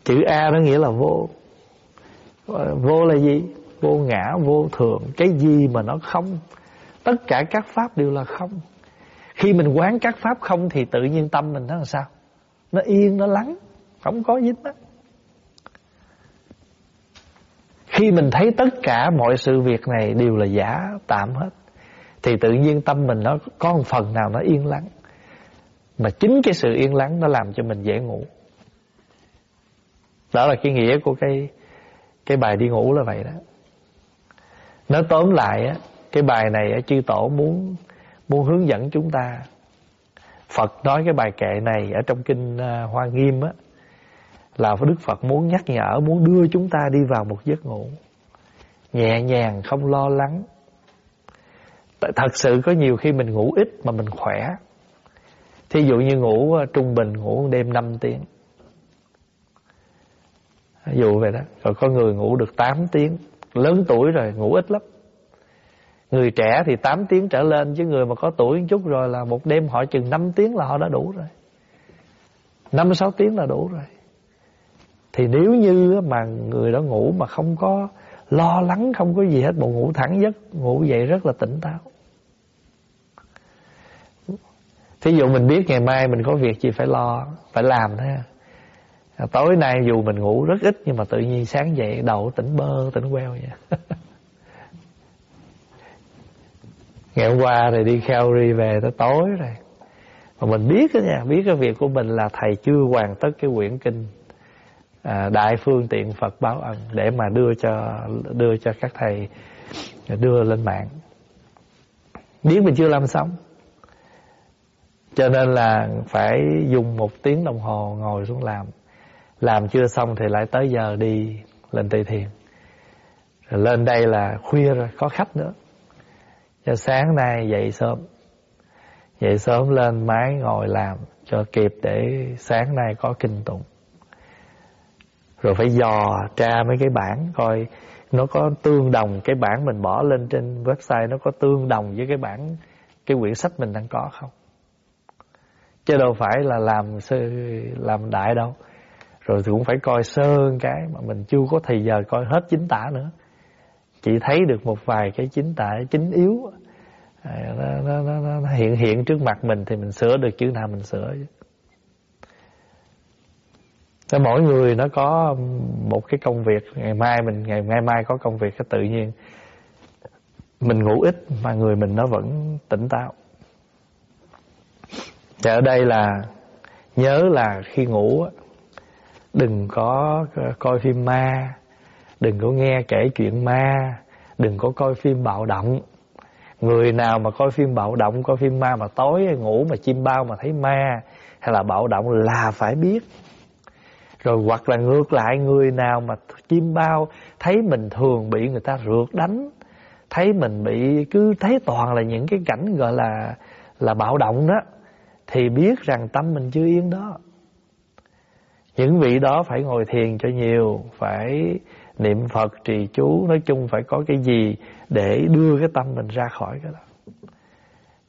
Chữ a nó nghĩa là vô. Ờ, vô là gì? Vô ngã, vô thường cái gì mà nó không tất cả các pháp đều là không. Khi mình quán các pháp không thì tự nhiên tâm mình nó làm sao? Nó yên, nó lắng, không có dính á khi mình thấy tất cả mọi sự việc này đều là giả, tạm hết, thì tự nhiên tâm mình nó có một phần nào nó yên lắng. Mà chính cái sự yên lắng nó làm cho mình dễ ngủ. Đó là cái nghĩa của cái cái bài đi ngủ là vậy đó. Nó tóm lại á cái bài này chư tổ muốn muốn hướng dẫn chúng ta Phật nói cái bài kệ này ở trong kinh à, Hoa Nghiêm á là Đức Phật muốn nhắc nhở, muốn đưa chúng ta đi vào một giấc ngủ nhẹ nhàng, không lo lắng. Thật sự có nhiều khi mình ngủ ít mà mình khỏe. Thí dụ như ngủ à, trung bình ngủ đêm 5 tiếng. Ví dụ vậy đó. Rồi có người ngủ được 8 tiếng. Lớn tuổi rồi ngủ ít lắm. Người trẻ thì 8 tiếng trở lên, Chứ người mà có tuổi một chút rồi là Một đêm họ chừng 5 tiếng là họ đã đủ rồi. 5-6 tiếng là đủ rồi. Thì nếu như mà người đó ngủ Mà không có lo lắng, Không có gì hết Bộ ngủ thẳng giấc, Ngủ dậy rất là tỉnh táo. Thí dụ mình biết ngày mai mình có việc gì phải lo, Phải làm thế Tối nay dù mình ngủ rất ít Nhưng mà tự nhiên sáng dậy đầu tỉnh bơ, tỉnh queo vậy. ngày hôm qua thì đi Calgary về tới tối rồi. Mà mình biết đó nha biết cái việc của mình là thầy chưa hoàn tất cái quyển kinh à, đại phương tiện Phật báo ân để mà đưa cho đưa cho các thầy đưa lên mạng. Biết mình chưa làm xong. Cho nên là phải dùng một tiếng đồng hồ ngồi xuống làm. Làm chưa xong thì lại tới giờ đi lên tây thiền rồi lên đây là khuya rồi có khách nữa cho sáng nay dậy sớm. Dậy sớm lên máy ngồi làm Cho kịp để sáng nay có kinh tụng. Rồi phải dò tra mấy cái bản Coi nó có tương đồng Cái bản mình bỏ lên trên website, Nó có tương đồng với cái bản Cái quyển sách mình đang có không? Chứ đâu phải là làm sư, làm đại đâu. Rồi thì cũng phải coi sơ cái Mà mình chưa có thời giờ coi hết chính tả nữa chỉ thấy được một vài cái chính tại chính yếu. À, nó, nó, nó, nó hiện hiện trước mặt mình thì mình sửa được chữ nào mình sửa. Thế mỗi người nó có một cái công việc ngày mai mình ngày ngày mai có công việc cái tự nhiên mình ngủ ít mà người mình nó vẫn tỉnh táo. Và ở đây là nhớ là khi ngủ đừng có coi phim ma đừng có nghe kể chuyện ma. Đừng có coi phim bạo động. Người nào mà coi phim bạo động, coi phim ma mà tối ngủ mà chim bao mà thấy ma hay là bạo động là phải biết. Rồi hoặc là ngược lại, người nào mà chim bao thấy mình thường bị người ta rượt đánh, thấy mình bị cứ thấy toàn là những cái cảnh gọi là là bạo động đó, thì biết rằng tâm mình chưa yên đó. Những vị đó phải ngồi thiền cho nhiều, phải niệm phật trì chú, nói chung phải có cái gì để đưa cái tâm mình ra khỏi cái đó.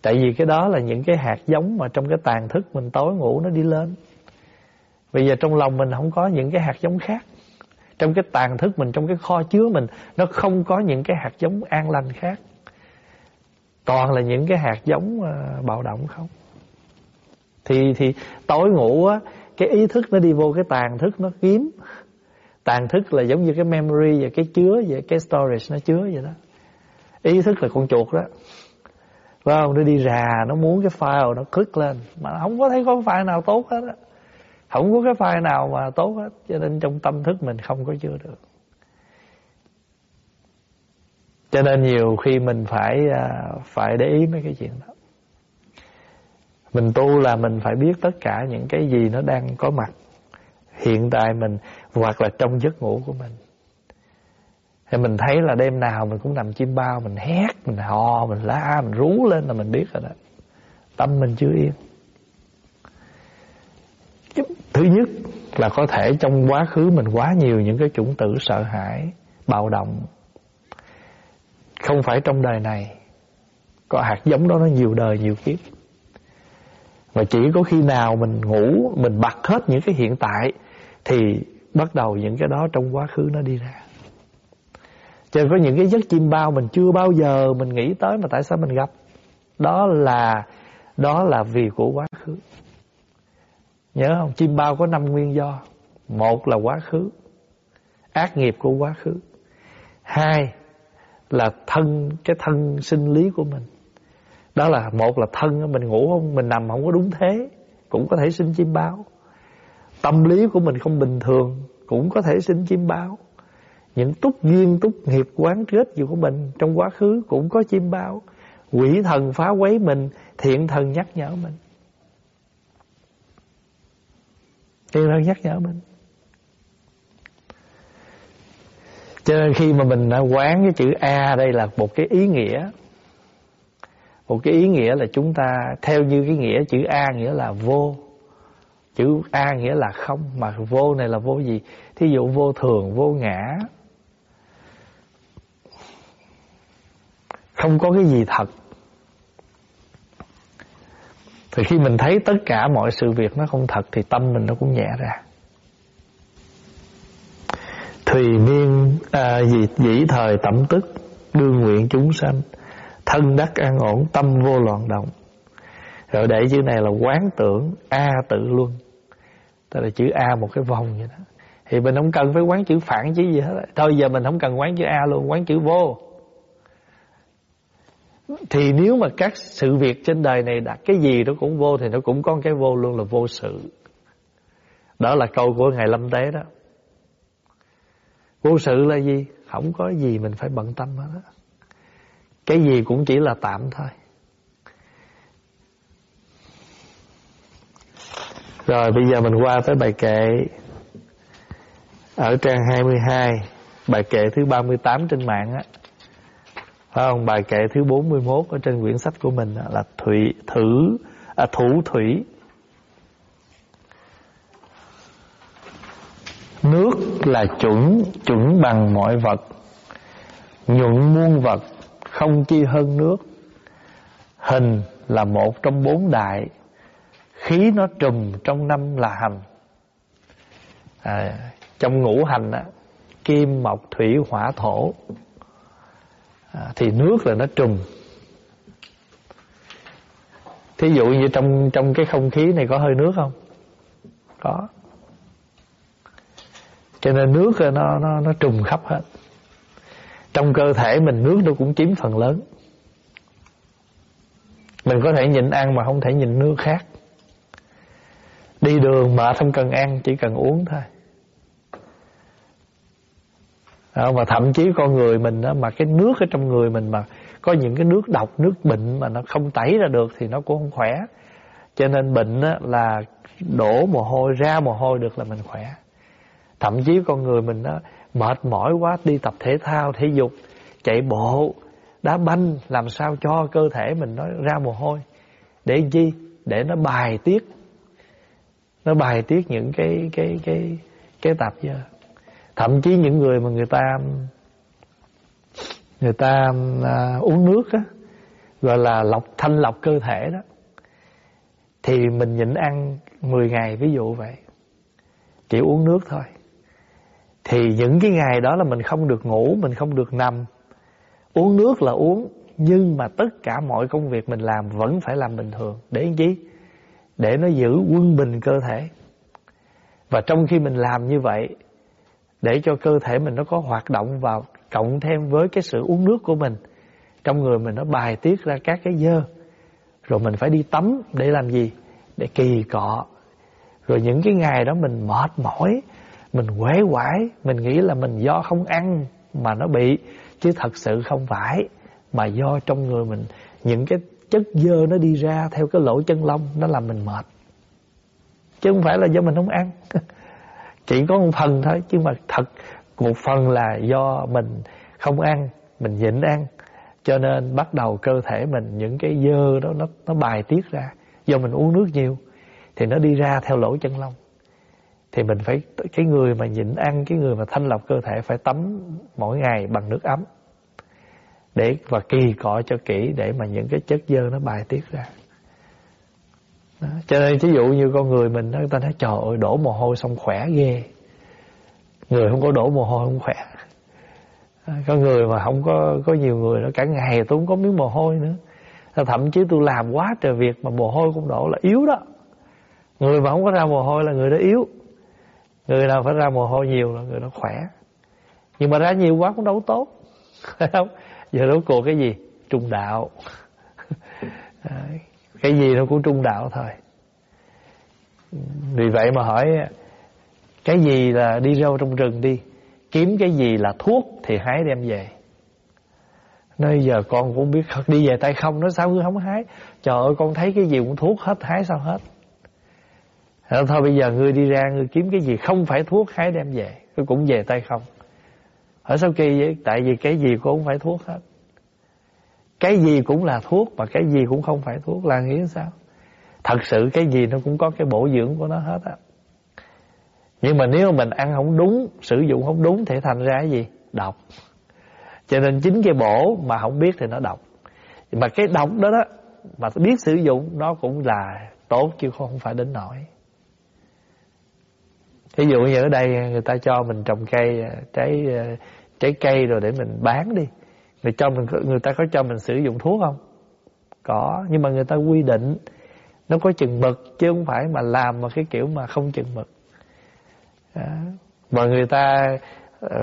Tại vì cái đó là những cái hạt giống mà trong cái tàn thức mình tối ngủ nó đi lên. Bây giờ trong lòng mình không có những cái hạt giống khác. Trong cái tàn thức mình, trong cái kho chứa mình, nó không có những cái hạt giống an lành khác. Toàn là những cái hạt giống à, bạo động không? Thì thì tối ngủ á, cái ý thức nó đi vô cái tàn thức nó kiếm tàn thức là giống như cái memory và cái chứa và cái storage nó chứa vậy đó. Ý thức là con chuột đó. Phải không? Nó đi rà, nó muốn cái file nó click lên, mà không có thấy có file nào tốt hết á. Không có cái file nào mà tốt hết, cho nên trong tâm thức mình không có chứa được. Cho nên nhiều khi mình phải à, phải để ý mấy cái chuyện đó. Mình tu là mình phải biết tất cả những cái gì nó đang có mặt hiện tại mình hoặc là trong giấc ngủ của mình. Thì mình thấy là đêm nào mình cũng nằm chim bao, mình hét, mình hò, mình la, mình rú lên là mình biết rồi đó. Tâm mình chưa yên. Thứ nhất là có thể trong quá khứ mình quá nhiều những cái chủng tử sợ hãi, bạo động. Không phải trong đời này. Có hạt giống đó nó nhiều đời, nhiều kiếp. Mà chỉ có khi nào mình ngủ, mình bật hết những cái hiện tại thì bắt đầu những cái đó trong quá khứ nó đi ra. Cho nên có những cái giấc chim bao mình chưa bao giờ mình nghĩ tới mà tại sao mình gặp. Đó là đó là vì của quá khứ. Nhớ không? Chim bao có năm nguyên do. Một là quá khứ. Ác nghiệp của quá khứ. Hai là thân, cái thân sinh lý của mình. Đó là một là thân, mình ngủ không, mình nằm không có đúng thế. Cũng có thể sinh chim bao tâm lý của mình không bình thường, cũng có thể sinh chim bao. Những túc duyên, túc nghiệp quán chết gì của mình trong quá khứ cũng có chim bao. Quỷ thần phá quấy mình, thiện thần nhắc nhở mình. Thiện thần nhắc nhở mình. Cho nên khi mà mình đã quán cái chữ A, đây là một cái ý nghĩa. Một cái ý nghĩa là chúng ta, theo như cái nghĩa chữ A nghĩa là vô chữ A nghĩa là không mà vô này là vô gì? Thí dụ vô thường vô ngã. Không có cái gì thật. Thì khi mình thấy tất cả mọi sự việc nó không thật thì tâm mình nó cũng nhẹ ra. Thùy niên à, dĩ, dĩ thời tẩm tức đương nguyện chúng sanh. Thân đắc an ổn tâm vô loạn động. Rồi để chữ này là quán tưởng a tự luân tức là chữ a một cái vòng vậy đó. Thì mình không cần phải quán chữ phản chứ gì hết thôi giờ mình không cần quán chữ a luôn, quán chữ vô. Thì nếu mà các sự việc trên đời này đặt cái gì nó cũng vô thì nó cũng có cái vô luôn là vô sự. Đó là câu của ngài lâm tế đó. Vô sự là gì? Không có gì mình phải bận tâm hết đó cái gì cũng chỉ là tạm thôi. Rồi bây giờ mình qua tới bài kệ Ở trang 22 Bài kệ thứ 38 trên mạng á. Phải không? Bài kệ thứ 41 Ở trên quyển sách của mình Là thủy, thử à, Thủ thủy. Nước là chuẩn Chuẩn bằng mọi vật Nhuận muôn vật không chi hơn nước. Hình là một trong bốn đại khí nó trùm trong năm là hành. À, trong ngũ hành á kim mộc thủy hỏa thổ. À, thì nước là nó trùm. Thí dụ như trong trong cái không khí này có hơi nước không? Có. Cho nên nước nó nó nó trùm khắp hết. Trong cơ thể mình nước nó cũng chiếm phần lớn. Mình có thể nhịn ăn mà không thể nhịn nước khác đi đường mà không cần ăn chỉ cần uống thôi. À, và thậm chí con người mình đó, mà cái nước ở trong người mình mà có những cái nước độc nước bệnh mà nó không tẩy ra được thì nó cũng không khỏe. Cho nên bệnh đó là đổ mồ hôi ra mồ hôi được là mình khỏe. Thậm chí con người mình đó mệt mỏi quá đi tập thể thao thể dục chạy bộ đá banh làm sao cho cơ thể mình nó ra mồ hôi. Để chi? Để nó bài tiết nó bài tiết những cái cái cái cái tạp dơ thậm chí những người mà người ta người ta à, uống nước á gọi là lọc thanh lọc cơ thể đó thì mình nhịn ăn 10 ngày ví dụ vậy. Chỉ uống nước thôi. Thì những cái ngày đó là mình không được ngủ mình không được nằm. Uống nước là uống nhưng mà tất cả mọi công việc mình làm vẫn phải làm bình thường. Để làm chi? Để nó giữ quân bình cơ thể. Và trong khi mình làm như vậy, để cho cơ thể mình nó có hoạt động vào cộng thêm với cái sự uống nước của mình, trong người mình nó bài tiết ra các cái dơ, rồi mình phải đi tắm để làm gì? Để kỳ cọ. Rồi những cái ngày đó mình mệt mỏi, mình quế quải mình nghĩ là mình do không ăn mà nó bị, chứ thật sự không phải, mà do trong người mình những cái chất dơ nó đi ra theo cái lỗ chân lông, nó làm mình mệt. Chứ không phải là do mình không ăn. Chỉ có một phần thôi, chứ mà thật. Một phần là do mình không ăn, mình nhịn ăn. Cho nên bắt đầu cơ thể mình, những cái dơ đó, nó nó bài tiết ra. Do mình uống nước nhiều, thì nó đi ra theo lỗ chân lông. Thì mình phải, cái người mà nhịn ăn, cái người mà thanh lọc cơ thể phải tắm mỗi ngày bằng nước ấm để và kỳ cọ cho kỹ để mà những cái chất dơ nó bài tiết ra. Đó. cho nên ví dụ như con người mình người ta nói, trời ơi, đổ mồ hôi xong khỏe ghê. Người không có đổ mồ hôi không khỏe. À, có người mà không có có nhiều người đó, cả ngày tôi không có miếng mồ hôi nữa. Thậm chí tôi làm quá trời việc mà mồ hôi cũng đổ là yếu đó. Người mà không có ra mồ hôi là người đó yếu. Người nào phải ra mồ hôi nhiều là người đó khỏe. Nhưng mà ra nhiều quá cũng đâu tốt. Phải không? Giờ rốt cuộc cái gì? Trung đạo. Cái gì nó cũng trung đạo thôi. Vì vậy mà hỏi, cái gì là đi râu trong rừng đi? Kiếm cái gì là thuốc thì hái đem về. Nơi giờ con cũng biết đi về tay không, Nó sao cứ không hái? Trời ơi, con thấy cái gì cũng thuốc hết, Hái sao hết. Thôi bây giờ ngươi đi ra, ngươi kiếm cái gì không phải thuốc, hái đem về. Ngươi cũng về tay không. Ở sao kỳ vậy? Tại vì cái gì cũng phải thuốc hết. Cái gì cũng là thuốc Mà cái gì cũng không phải thuốc. Là nghĩa sao? Thật sự cái gì nó cũng có cái bổ dưỡng của nó hết á. Nhưng mà nếu mình ăn không đúng, Sử dụng không đúng thì thành ra cái gì? Độc. Cho nên chính cái bổ mà không biết thì nó độc. Mà cái độc đó đó, Mà biết sử dụng, nó cũng là tốt chứ không phải đến nổi ví dụ như ở đây người ta cho mình trồng cây, trái trái cây rồi để mình bán đi. Người cho mình người ta có cho mình sử dụng thuốc không? Có, nhưng mà người ta quy định nó có chừng mực chứ không phải mà làm một cái kiểu mà không chừng mực. Đó. mà người ta ờ,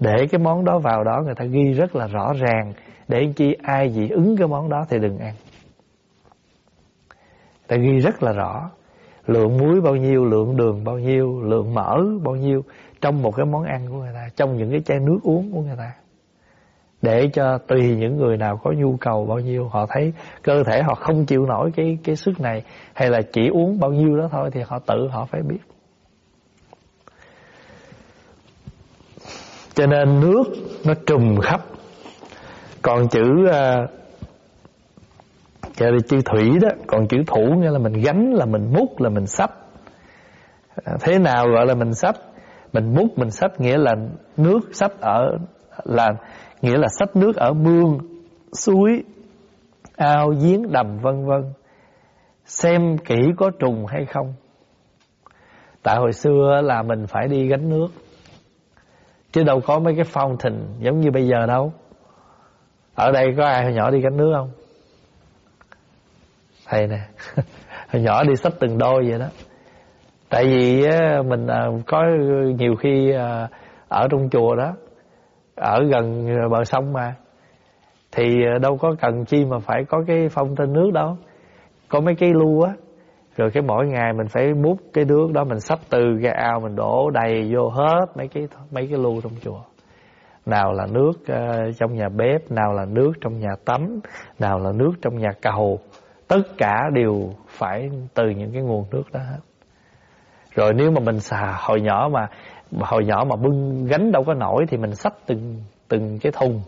để cái món đó vào đó người ta ghi rất là rõ ràng. Để chi ai dị ứng cái món đó thì đừng ăn. Ta ghi rất là rõ. Lượng muối bao nhiêu, lượng đường bao nhiêu, lượng mỡ bao nhiêu trong một cái món ăn của người ta trong những cái chai nước uống của người ta. Để cho tùy những người nào có nhu cầu bao nhiêu họ thấy cơ thể họ không chịu nổi cái cái sức này hay là chỉ uống bao nhiêu đó thôi thì họ tự họ phải biết. Cho nên nước nó trùm khắp. Còn chữ uh, chữ thủy đó Còn chữ thủ nghĩa là mình gánh Là mình múc là mình sắp. À, thế nào gọi là mình sắp? Mình múc, mình sách nghĩa là Nước sách ở, là Nghĩa là sách nước ở mương Suối, Ao, giếng, đầm, vân vân. Xem kỹ có trùng hay không. Tại hồi xưa là mình phải đi gánh nước. Chứ đâu có mấy cái fountain Giống như bây giờ đâu. Ở đây có ai hồi nhỏ đi gánh nước không? Thầy nè, hồi nhỏ đi sách từng đôi vậy đó tại vì mình à, có nhiều khi à, ở trong chùa đó ở gần bờ sông mà thì à, đâu có cần chi mà phải có cái phong trên nước đâu. Có mấy cái lu á rồi cái mỗi ngày mình phải múc cái nước đó mình sắp từ cái ao mình đổ đầy vô hết mấy cái mấy cái lu trong chùa. Nào là nước uh, trong nhà bếp nào là nước trong nhà tắm nào là nước trong nhà cầu tất cả đều phải từ những cái nguồn nước đó hết rồi nếu mà mình xà, hồi nhỏ mà, hồi nhỏ mà bưng gánh đâu có nổi thì mình xách từng từng cái thùng.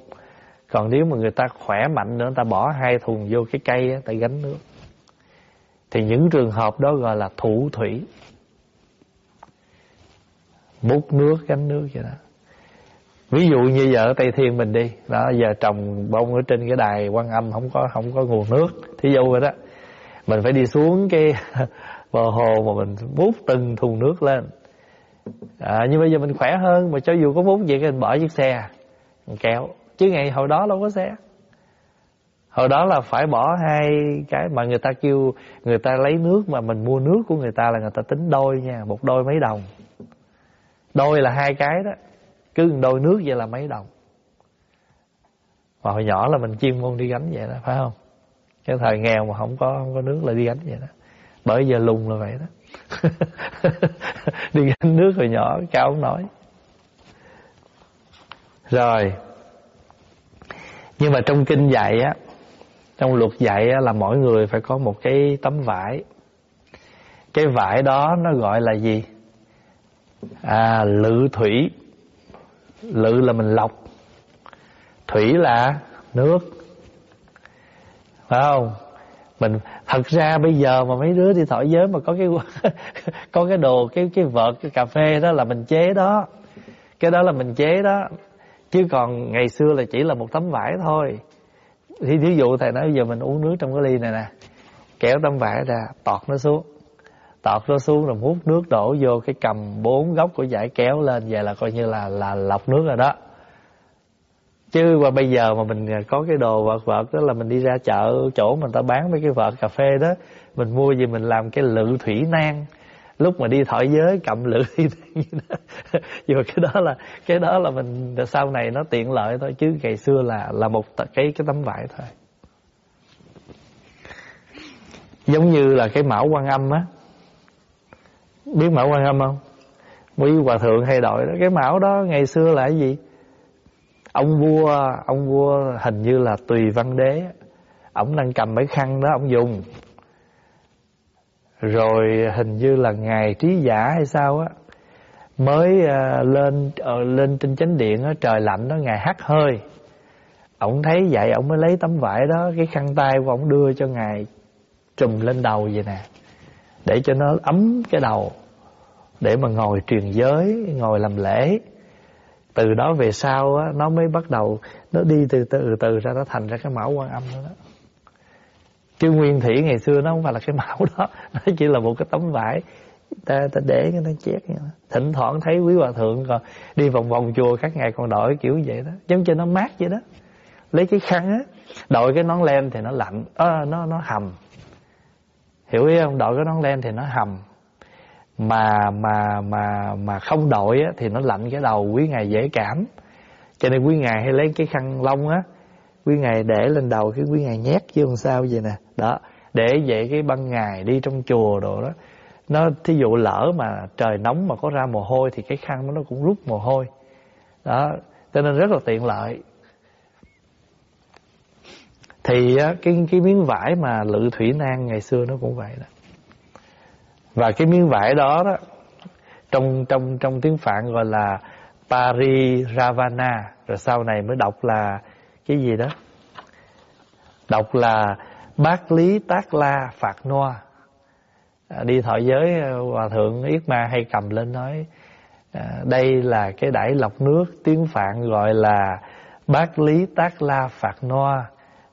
Còn nếu mà người ta khỏe mạnh nữa, người ta bỏ hai thùng vô cái cây á, ta gánh nước. Thì những trường hợp đó gọi là thủ thủy. Múc nước, gánh nước vậy đó. Ví dụ như giờ tây thiên mình đi, đó, giờ trồng bông ở trên cái đài quan âm, không có không có nguồn nước, thí dụ rồi đó. Mình phải đi xuống cái bờ hồ mà mình múc từng thùng nước lên. À, nhưng bây giờ mình khỏe hơn mà cho dù có múc gì thì mình bỏ chiếc xe mình kéo. Chứ ngày hồi đó đâu có xe. Hồi đó là phải bỏ hai cái mà người ta kêu người ta lấy nước mà mình mua nước của người ta là người ta tính đôi nha một đôi mấy đồng. Đôi là hai cái đó. Cứ đôi nước vậy là mấy đồng. Mà hồi nhỏ là mình chuyên môn đi gánh vậy đó phải không? Cái thời nghèo mà không có không có nước là đi gánh vậy đó bởi giờ lùng là vậy đó. Đi gánh nước hồi nhỏ cháu không nói. Rồi. Nhưng mà trong kinh dạy á trong luật dạy á, là mỗi người phải có một cái tấm vải. Cái vải đó nó gọi là gì? À lự thủy. Lự là mình lọc. Thủy là nước. Phải không? Mình thật ra bây giờ mà mấy đứa đi thổi giới mà có cái có cái đồ, cái cái vợt, cái cà phê đó là mình chế đó. Cái đó là mình chế đó. Chứ còn ngày xưa là chỉ là một tấm vải thôi. Thì ví dụ thầy nói bây giờ mình uống nước trong cái ly này nè, kéo tấm vải ra, tọt nó xuống. Tọt nó xuống rồi hút nước đổ vô cái cầm bốn góc của dải kéo lên, vậy là coi như là là lọc nước rồi đó chứ mà bây giờ mà mình à, có cái đồ vợt vợt đó là mình đi ra chợ chỗ mình ta bán mấy cái vợt cà phê đó, mình mua gì mình làm cái lự thủy nang. Lúc mà đi thổi giới cầm lự thủy nang nhưng mà cái đó là, cái đó là mình sau này nó tiện lợi thôi, chứ ngày xưa là là một cái cái tấm vải thôi. Giống như là cái mão quan âm á. Biết mão quan âm không? Quý hòa thượng hay đội đó, cái mão đó ngày xưa là cái gì? Ông vua ông vua hình như là tùy văn đế ông đang cầm mấy khăn đó ông dùng. Rồi hình như là ngài trí giả hay sao á mới uh, lên uh, lên trên chánh điện á trời lạnh đó ngài hắt hơi. Ông thấy vậy ông mới lấy tấm vải đó cái khăn tay của ông đưa cho ngài trùm lên đầu vậy nè để cho nó ấm cái đầu để mà ngồi truyền giới ngồi làm lễ từ đó về sau á, nó mới bắt đầu nó đi từ từ từ ra nó thành ra cái mão quan âm đó, đó. chứ nguyên thủy ngày xưa nó không phải là cái mão đó nó chỉ là một cái tấm vải ta ta để cái nó chét thỉnh thoảng thấy quý hòa thượng còn đi vòng vòng chùa các ngày còn đội kiểu vậy đó giống cho nó mát vậy đó. Lấy cái khăn á đội cái nón len thì nó lạnh à, nó nó hầm. Hiểu ý không? Đội cái nón len thì nó hầm mà mà mà mà không đội á, thì nó lạnh cái đầu quý ngài dễ cảm. Cho nên quý ngài hay lấy cái khăn lông á quý ngài để lên đầu cái quý ngài nhét chứ không sao vậy nè. Đó để vậy cái ban ngày đi trong chùa đồ đó nó thí dụ lỡ mà trời nóng mà có ra mồ hôi thì cái khăn nó cũng rút mồ hôi. Đó cho nên rất là tiện lợi. Thì cái cái miếng vải mà lự thủy nang ngày xưa nó cũng vậy đó và cái miếng vải đó đó, trong trong trong tiếng phạn gọi là Pariravana. Rồi sau này mới đọc là cái gì đó? Đọc là bát lý tác la phạt noa. À, đi thọ giới à, hòa thượng yết ma hay cầm lên nói à, đây là cái đải lọc nước, tiếng phạn gọi là bát lý tác la phạt noa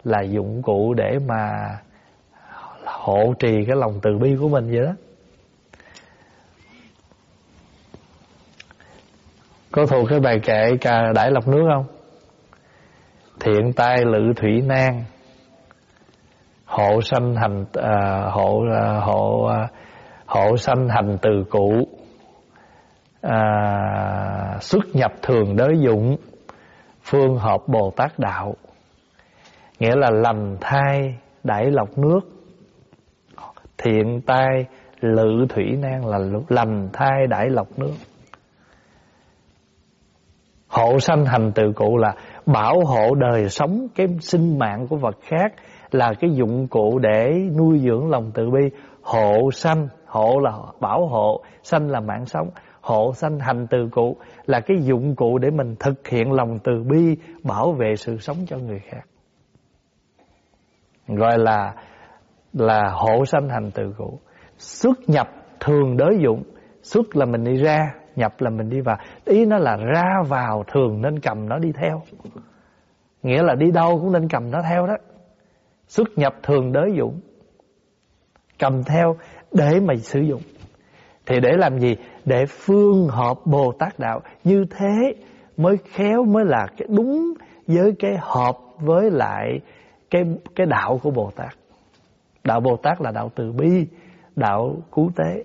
là dụng cụ để mà hộ trì cái lòng từ bi của mình vậy đó. Có thuộc cái bài kệ cà đại lọc nước không? Thiện tai lự thủy nan Hộ sanh hành à, hộ à, hộ à, hộ sanh hành từ cũ. À, xuất nhập thường đới dụng. Phương hợp bồ tát đạo. Nghĩa là lành thai đẩy lọc nước. Thiện tai lự thủy nan là lành thai đẩy lọc nước hộ sanh hành từ cụ là bảo hộ đời sống cái sinh mạng của vật khác, là cái dụng cụ để nuôi dưỡng lòng từ bi. Hộ sanh, hộ là bảo hộ, sanh là mạng sống. Hộ sanh hành từ cụ là cái dụng cụ để mình thực hiện lòng từ bi, bảo vệ sự sống cho người khác. Gọi là là hộ sanh hành từ cụ. Xuất nhập thường đới dụng, xuất là mình đi ra nhập là mình đi vào. Ý nó là ra vào thường nên cầm nó đi theo. Nghĩa là đi đâu cũng nên cầm nó theo đó. Xuất nhập thường đới dụng. Cầm theo để mà sử dụng. Thì để làm gì? Để phương hợp bồ tát đạo. Như thế mới khéo, mới là cái đúng với cái hợp với lại cái cái đạo của bồ tát. Đạo bồ tát là đạo từ bi, đạo cứu tế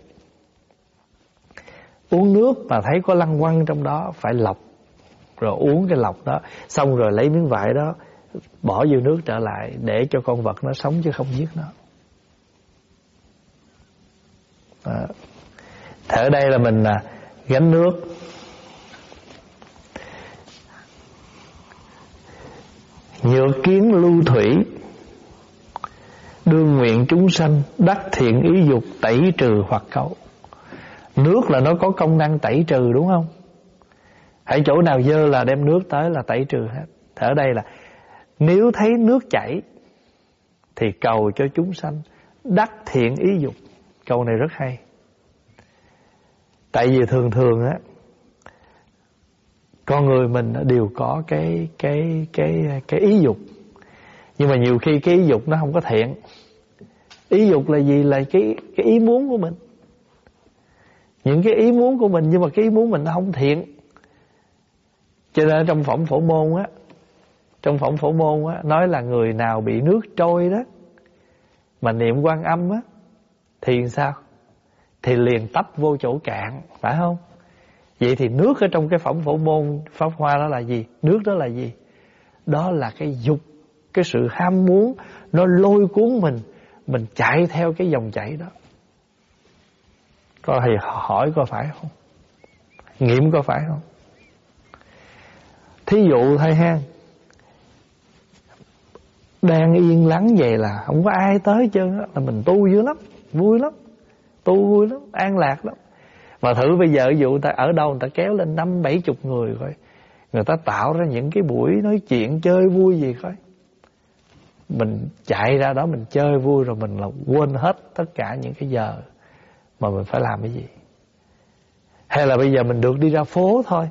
uống nước mà thấy có lăng quăng trong đó phải lọc rồi uống cái lọc đó. Xong rồi lấy miếng vải đó bỏ vô nước trở lại để cho con vật nó sống chứ không giết nó. À, thở Thì ở đây là mình à, gánh nước. Nhược kiến lưu thủy Đương nguyện chúng sanh Đắc thiện ý dục tẩy trừ hoặc cấu Nước là nó có công năng tẩy trừ đúng không? Hãy chỗ nào dơ là đem nước tới là tẩy trừ hết. Thì ở đây là, Nếu thấy nước chảy Thì cầu cho chúng sanh Đắc thiện ý dục. Câu này rất hay. Tại vì thường thường á, con người mình đều có cái cái cái cái ý dục. Nhưng mà nhiều khi cái ý dục nó không có thiện. Ý dục là gì? Là cái cái ý muốn của mình những cái ý muốn của mình, nhưng mà cái ý muốn mình nó không thiện. Cho nên trong phẩm phổ môn á, trong phẩm phổ môn á, nói là người nào bị nước trôi đó, mà niệm quan âm á, thì sao? Thì liền tấp vô chỗ cạn, phải không? Vậy thì nước ở trong cái phẩm phổ môn, pháp hoa đó là gì? Nước đó là gì? Đó là cái dục, cái sự ham muốn, nó lôi cuốn mình mình chạy theo cái dòng chảy đó có thì hỏi có phải không? Nghiệm có phải không? Thí dụ thôi ha. Đang yên lắng vậy là không có ai tới chứ là mình tu dữ lắm, vui lắm, tu vui lắm, an lạc lắm. Mà thử bây giờ, ví dụ ta ở đâu, người ta kéo lên năm, bảy chục người coi, người ta tạo ra những cái buổi nói chuyện chơi vui gì coi. Mình chạy ra đó mình chơi vui rồi mình là quên hết tất cả những cái giờ mà mình phải làm cái gì? Hay là bây giờ mình được đi ra phố thôi?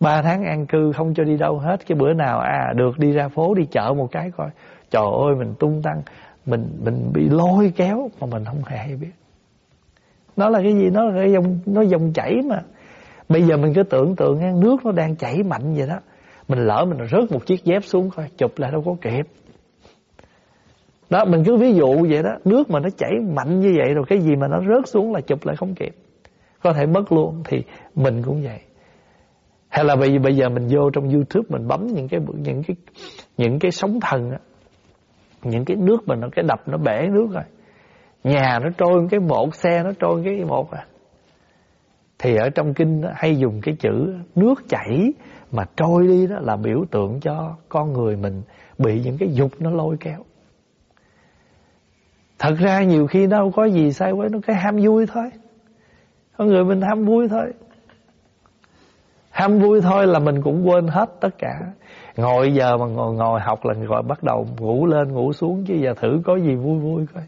Ba tháng an cư không cho đi đâu hết, cái bữa nào à được đi ra phố đi chợ một cái coi. Trời ơi, mình tung tăng, mình mình bị lôi kéo mà mình không hề biết. Nó là cái gì? Nó là cái dòng, nó dòng chảy mà. Bây giờ mình cứ tưởng tượng, nước nó đang chảy mạnh vậy đó. Mình lỡ mình rớt một chiếc dép xuống coi, chụp lại đâu có kịp đó, mình cứ ví dụ vậy đó, nước mà nó chảy mạnh như vậy rồi cái gì mà nó rớt xuống là chụp lại không kịp, có thể mất luôn, thì mình cũng vậy. Hay là bây bây giờ mình vô trong YouTube mình bấm những cái những cái những cái sóng thần á, những cái nước mà nó, cái đập nó bể nước rồi, Nhà nó trôi, cái một Xe nó trôi cái một à. Thì ở trong kinh hay dùng cái chữ Nước chảy Mà trôi đi đó là biểu tượng cho Con người mình bị những cái dục nó lôi kéo. Thật ra nhiều khi đâu có gì sai quấy Nó cái ham vui thôi. Con người mình ham vui thôi. Ham vui thôi là mình cũng quên hết tất cả. Ngồi giờ mà ngồi, ngồi học là gọi bắt đầu ngủ lên ngủ xuống Chứ giờ thử có gì vui vui coi.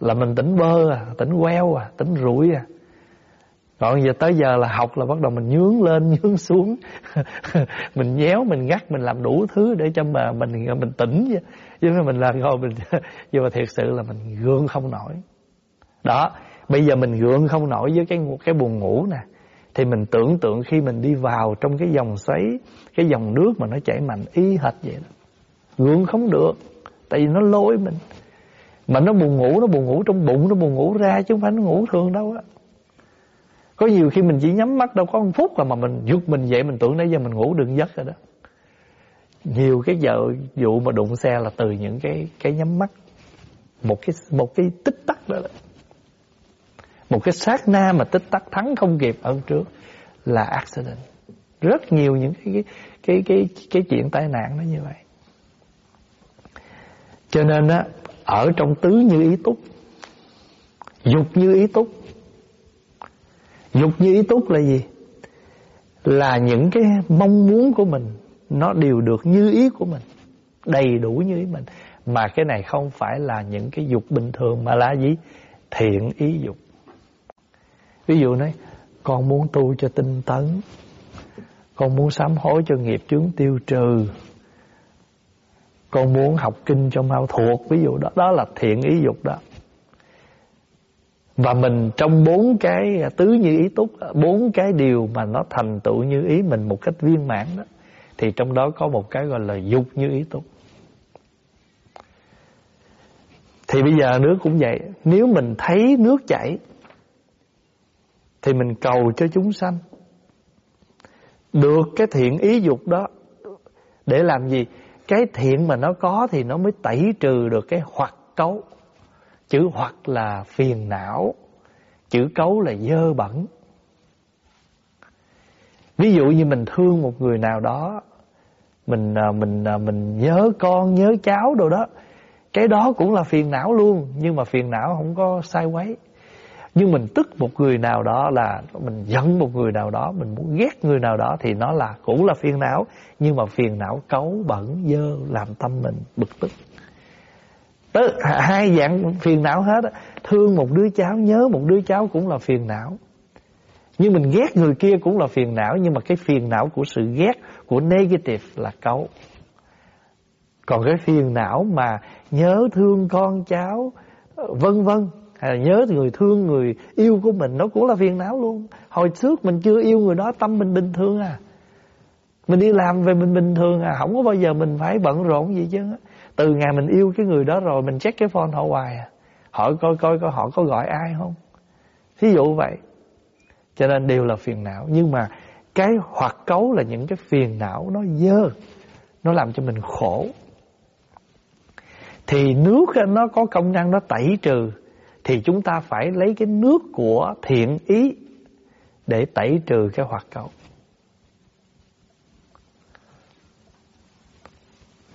Là mình tỉnh bơ à, tỉnh queo à, tỉnh rủi à. Còn giờ tới giờ là học là bắt đầu mình nhướng lên nhướng xuống. Mình nhéo, mình gắt, mình làm đủ thứ để cho mà mình mình tỉnh chứ. Chứ mình làm rồi mình Nhưng mà thiệt sự là mình gượng không nổi. Đó, bây giờ mình gượng không nổi với cái cái buồn ngủ nè. Thì mình tưởng tượng khi mình đi vào trong cái dòng xoáy Cái dòng nước mà nó chảy mạnh y hệt vậy đó. Gượng không được Tại vì nó lôi mình. Mà nó buồn ngủ nó buồn ngủ trong bụng nó buồn ngủ ra chứ không phải nó ngủ thường đâu á có nhiều khi mình chỉ nhắm mắt đâu có một phút là mà mình giật mình dậy mình tưởng nãy giờ mình ngủ đừng giấc rồi đó. Nhiều cái giờ vụ mà đụng xe là từ những cái cái nhắm mắt một cái một cái tích tắc đó, đó. Một cái sát na mà tích tắc thắng không kịp hơn trước là accident. Rất nhiều những cái cái cái cái, cái chuyện tai nạn nó như vậy. Cho nên á ở trong tứ như ý túc dục như ý túc dục như ý túc là gì? Là những cái mong muốn của mình, nó đều được như ý của mình, đầy đủ như ý mình. Mà cái này không phải là những cái dục bình thường mà là gì? Thiện ý dục. Ví dụ nói, con muốn tu cho tinh tấn, con muốn sám hối cho nghiệp chướng tiêu trừ, con muốn học kinh cho mau thuộc. Ví dụ đó đó là thiện ý dục đó và mình trong bốn cái à, tứ như ý túc à, bốn cái điều mà nó thành tựu như ý mình một cách viên mãn đó, thì trong đó có một cái gọi là dục như ý túc. Thì bây giờ nước cũng vậy, nếu mình thấy nước chảy, thì mình cầu cho chúng sanh được cái thiện ý dục đó. Để làm gì? Cái thiện mà nó có thì nó mới tẩy trừ được cái hoặc cấu chữ hoặc là phiền não, chữ cấu là dơ bẩn. Ví dụ như mình thương một người nào đó, mình à, mình à, mình nhớ con, nhớ cháu đồ đó, cái đó cũng là phiền não luôn, nhưng mà phiền não không có sai quấy. Nhưng mình tức một người nào đó là mình giận một người nào đó, mình muốn ghét người nào đó thì nó là, cũng là phiền não, nhưng mà phiền não cấu bẩn, dơ, làm tâm mình bực tức đó, hai dạng phiền não hết thương một đứa cháu nhớ một đứa cháu cũng là phiền não. Nhưng mình ghét người kia cũng là phiền não nhưng mà cái phiền não của sự ghét của negative là cấu. Còn cái phiền não mà nhớ thương con cháu vân vân hay là nhớ người thương người yêu của mình nó cũng là phiền não luôn. Hồi trước mình chưa yêu người đó tâm mình bình thường à. Mình đi làm về mình bình thường à không có bao giờ mình phải bận rộn gì chứ từ ngày mình yêu cái người đó rồi, mình check cái phone họ hoài à. Hỏi coi coi coi họ có gọi ai không? Thí dụ vậy. Cho nên đều là phiền não. Nhưng mà cái hoạt cấu là những cái phiền não nó dơ. Nó làm cho mình khổ. Thì nước nó có công năng nó tẩy trừ. Thì chúng ta phải lấy cái nước của thiện ý để tẩy trừ cái hoạt cấu.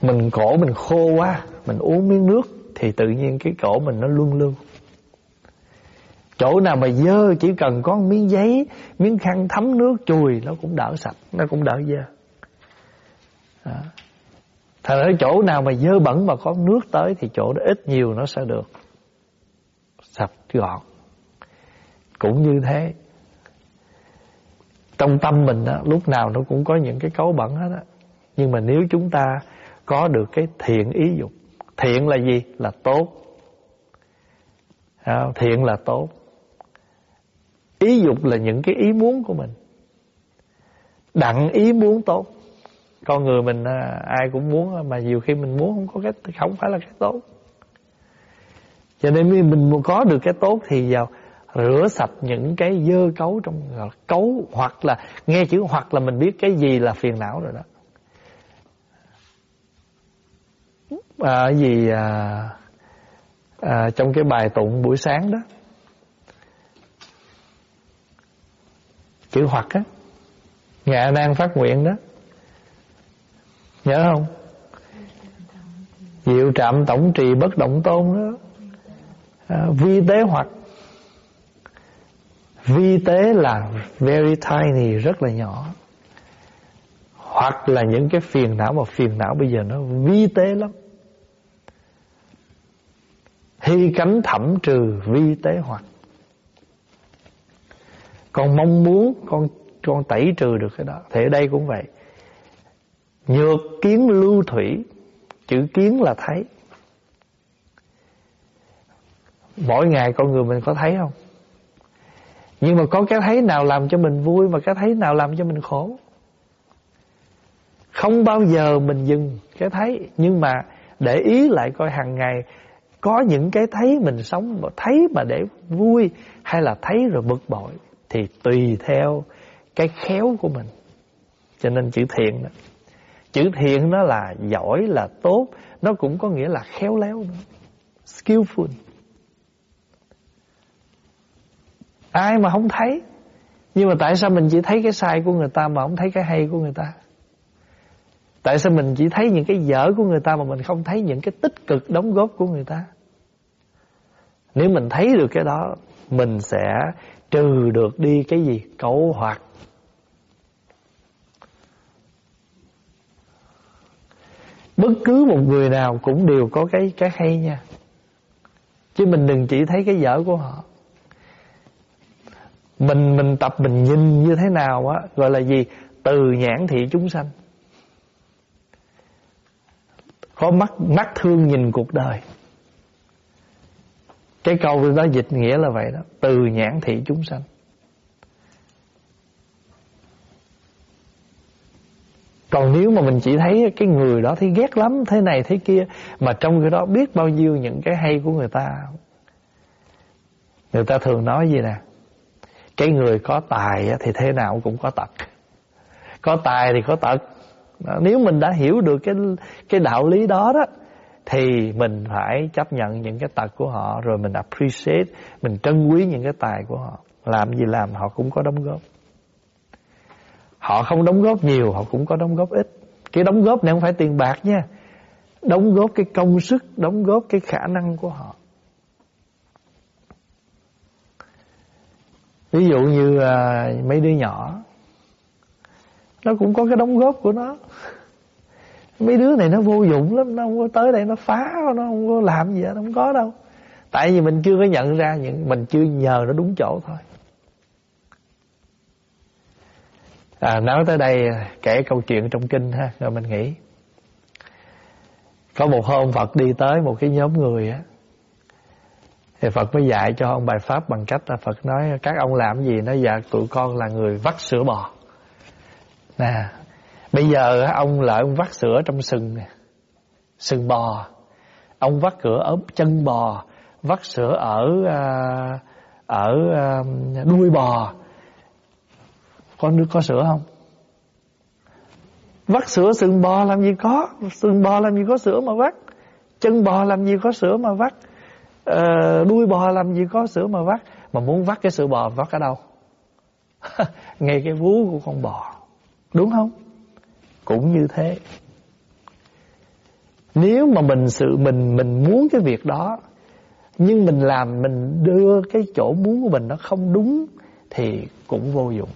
Mình cổ mình khô quá, mình uống miếng nước thì tự nhiên cái cổ mình nó luân lưu. Chỗ nào mà dơ chỉ cần có miếng giấy, miếng khăn thấm nước chùi nó cũng đỡ sạch, nó cũng đỡ dơ. Đó. Thật ra chỗ nào mà dơ bẩn mà có nước tới thì chỗ đó ít nhiều nó sẽ được sạch gọn cũng như thế trong tâm mình đó, lúc nào nó cũng có những cái cấu bẩn hết á nhưng mà nếu chúng ta có được cái thiện ý dục. Thiện là gì? Là tốt. Thiện là tốt. Ý dục là những cái ý muốn của mình. Đặng ý muốn tốt. Con người mình à, ai cũng muốn à, mà nhiều khi mình muốn không có cái, không phải là cái tốt. Cho nên mình có được cái tốt thì vào rửa sạch những cái dơ cấu trong à, cấu hoặc là nghe chữ hoặc là mình biết cái gì là phiền não rồi đó. À, gì à, à, trong cái bài tụng buổi sáng đó. Chữ hoặc á. Ngạ nan phát nguyện đó. Nhớ không? Diệu trạm tổng trì bất động tôn đó. À, vi tế hoặc. Vi tế là very tiny rất là nhỏ. Hoặc là những cái phiền não mà phiền não bây giờ nó vi tế lắm hy cánh thẩm trừ vi tế hoặc con mong muốn con con tẩy trừ được cái đó. Thì ở đây cũng vậy. Nhược kiến lưu thủy, chữ kiến là thấy. Mỗi ngày con người mình có thấy không? Nhưng mà có cái thấy nào làm cho mình vui mà cái thấy nào làm cho mình khổ? Không bao giờ mình dừng cái thấy, Nhưng mà để ý lại coi hàng ngày có những cái thấy mình sống mà thấy mà để vui hay là thấy rồi bực bội thì tùy theo cái khéo của mình. Cho nên chữ thiện đó, chữ thiện nó là giỏi, là tốt, nó cũng có nghĩa là khéo léo nữa, skillful. Ai mà không thấy? Nhưng mà tại sao mình chỉ thấy cái sai của người ta mà không thấy cái hay của người ta? Tại sao mình chỉ thấy những cái dở của người ta Mà mình không thấy những cái tích cực đóng góp của người ta? Nếu mình thấy được cái đó, Mình sẽ trừ được đi cái gì? Cấu hoạt Bất cứ một người nào cũng đều có cái cái hay nha. Chứ mình đừng chỉ thấy cái dở của họ. Mình mình tập mình nhìn như thế nào á, Gọi là gì? Từ nhãn thị chúng sanh. Có mắt mắt thương nhìn cuộc đời cái câu đó dịch nghĩa là vậy đó. Từ nhãn thị chúng sanh. Còn nếu mà mình chỉ thấy cái người đó thấy ghét lắm, thế này thế kia, mà trong cái đó biết bao nhiêu những cái hay của người ta. Người ta thường nói gì nè? Cái người có tài thì thế nào cũng có tật. Có tài thì có tật. Nếu mình đã hiểu được cái cái đạo lý đó đó thì mình phải chấp nhận những cái tật của họ rồi mình appreciate, mình trân quý những cái tài của họ. Làm gì làm họ cũng có đóng góp. Họ không đóng góp nhiều, họ cũng có đóng góp ít. Cái đóng góp này không phải tiền bạc nha. Đóng góp cái công sức, đóng góp cái khả năng của họ. Ví dụ như à, mấy đứa nhỏ nó cũng có cái đóng góp của nó mấy đứa này nó vô dụng lắm nó không có tới đây nó phá nó không có làm gì hết không có đâu. Tại vì mình chưa có nhận ra những mình chưa nhờ nó đúng chỗ thôi. À, nói tới đây à, kể câu chuyện trong kinh ha rồi mình nghĩ. Có một hôm Phật đi tới một cái nhóm người á. Thì Phật mới dạy cho ông bài pháp bằng cách là Phật nói các ông làm gì? Nó dạ tụi con là người vắt sữa bò. Nè bây giờ ông lại ông vắt sữa trong sừng nè sừng bò. Ông vắt cửa ở chân bò vắt sữa ở à, ở à, đuôi bò. Con nước có sữa không? Vắt sữa sừng bò làm gì có? Sừng bò làm gì có sữa mà vắt chân bò làm gì có sữa mà vắt ờ, đuôi bò làm gì có sữa mà vắt mà muốn vắt cái sữa bò vắt ở đâu? Ngay cái vú của con bò. Đúng không? Cũng như thế. Nếu mà mình sự mình mình muốn cái việc đó nhưng mình làm mình đưa cái chỗ muốn của mình nó không đúng thì cũng vô dụng.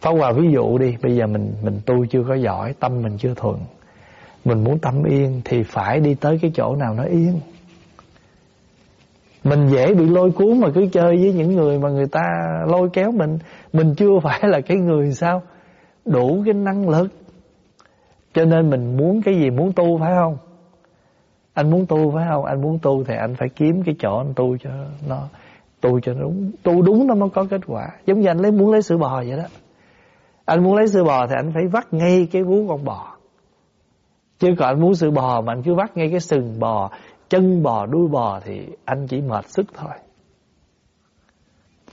Phá Hòa ví dụ đi, bây giờ mình mình tu chưa có giỏi, tâm mình chưa thuận. Mình muốn tâm yên thì phải đi tới cái chỗ nào nó yên. Mình dễ bị lôi cuốn mà cứ chơi với những người mà người ta lôi kéo mình. Mình chưa phải là cái người sao? Đủ cái năng lực. Cho nên mình muốn cái gì muốn tu phải không? Anh muốn tu phải không? Anh muốn tu thì anh phải kiếm cái chỗ anh tu cho nó, Tu cho nó đúng, Tu đúng nó mới có kết quả. Giống như anh lấy, muốn lấy sữa bò vậy đó. Anh muốn lấy sữa bò thì anh phải vắt ngay cái vú con bò. Chứ còn anh muốn sữa bò mà anh cứ vắt ngay cái sừng bò chân bò, đuôi bò thì anh chỉ mệt sức thôi.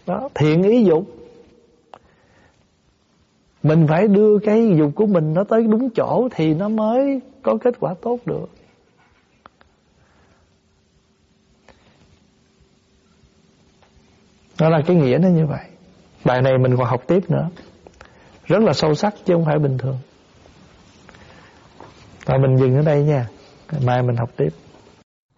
Đó, thiện ý dục. Mình phải đưa cái dục của mình nó tới đúng chỗ thì nó mới có kết quả tốt được. Đó là cái nghĩa nó như vậy. Bài này mình còn học tiếp nữa. Rất là sâu sắc chứ không phải bình thường. Và mình dừng ở đây nha. Mai mình học tiếp.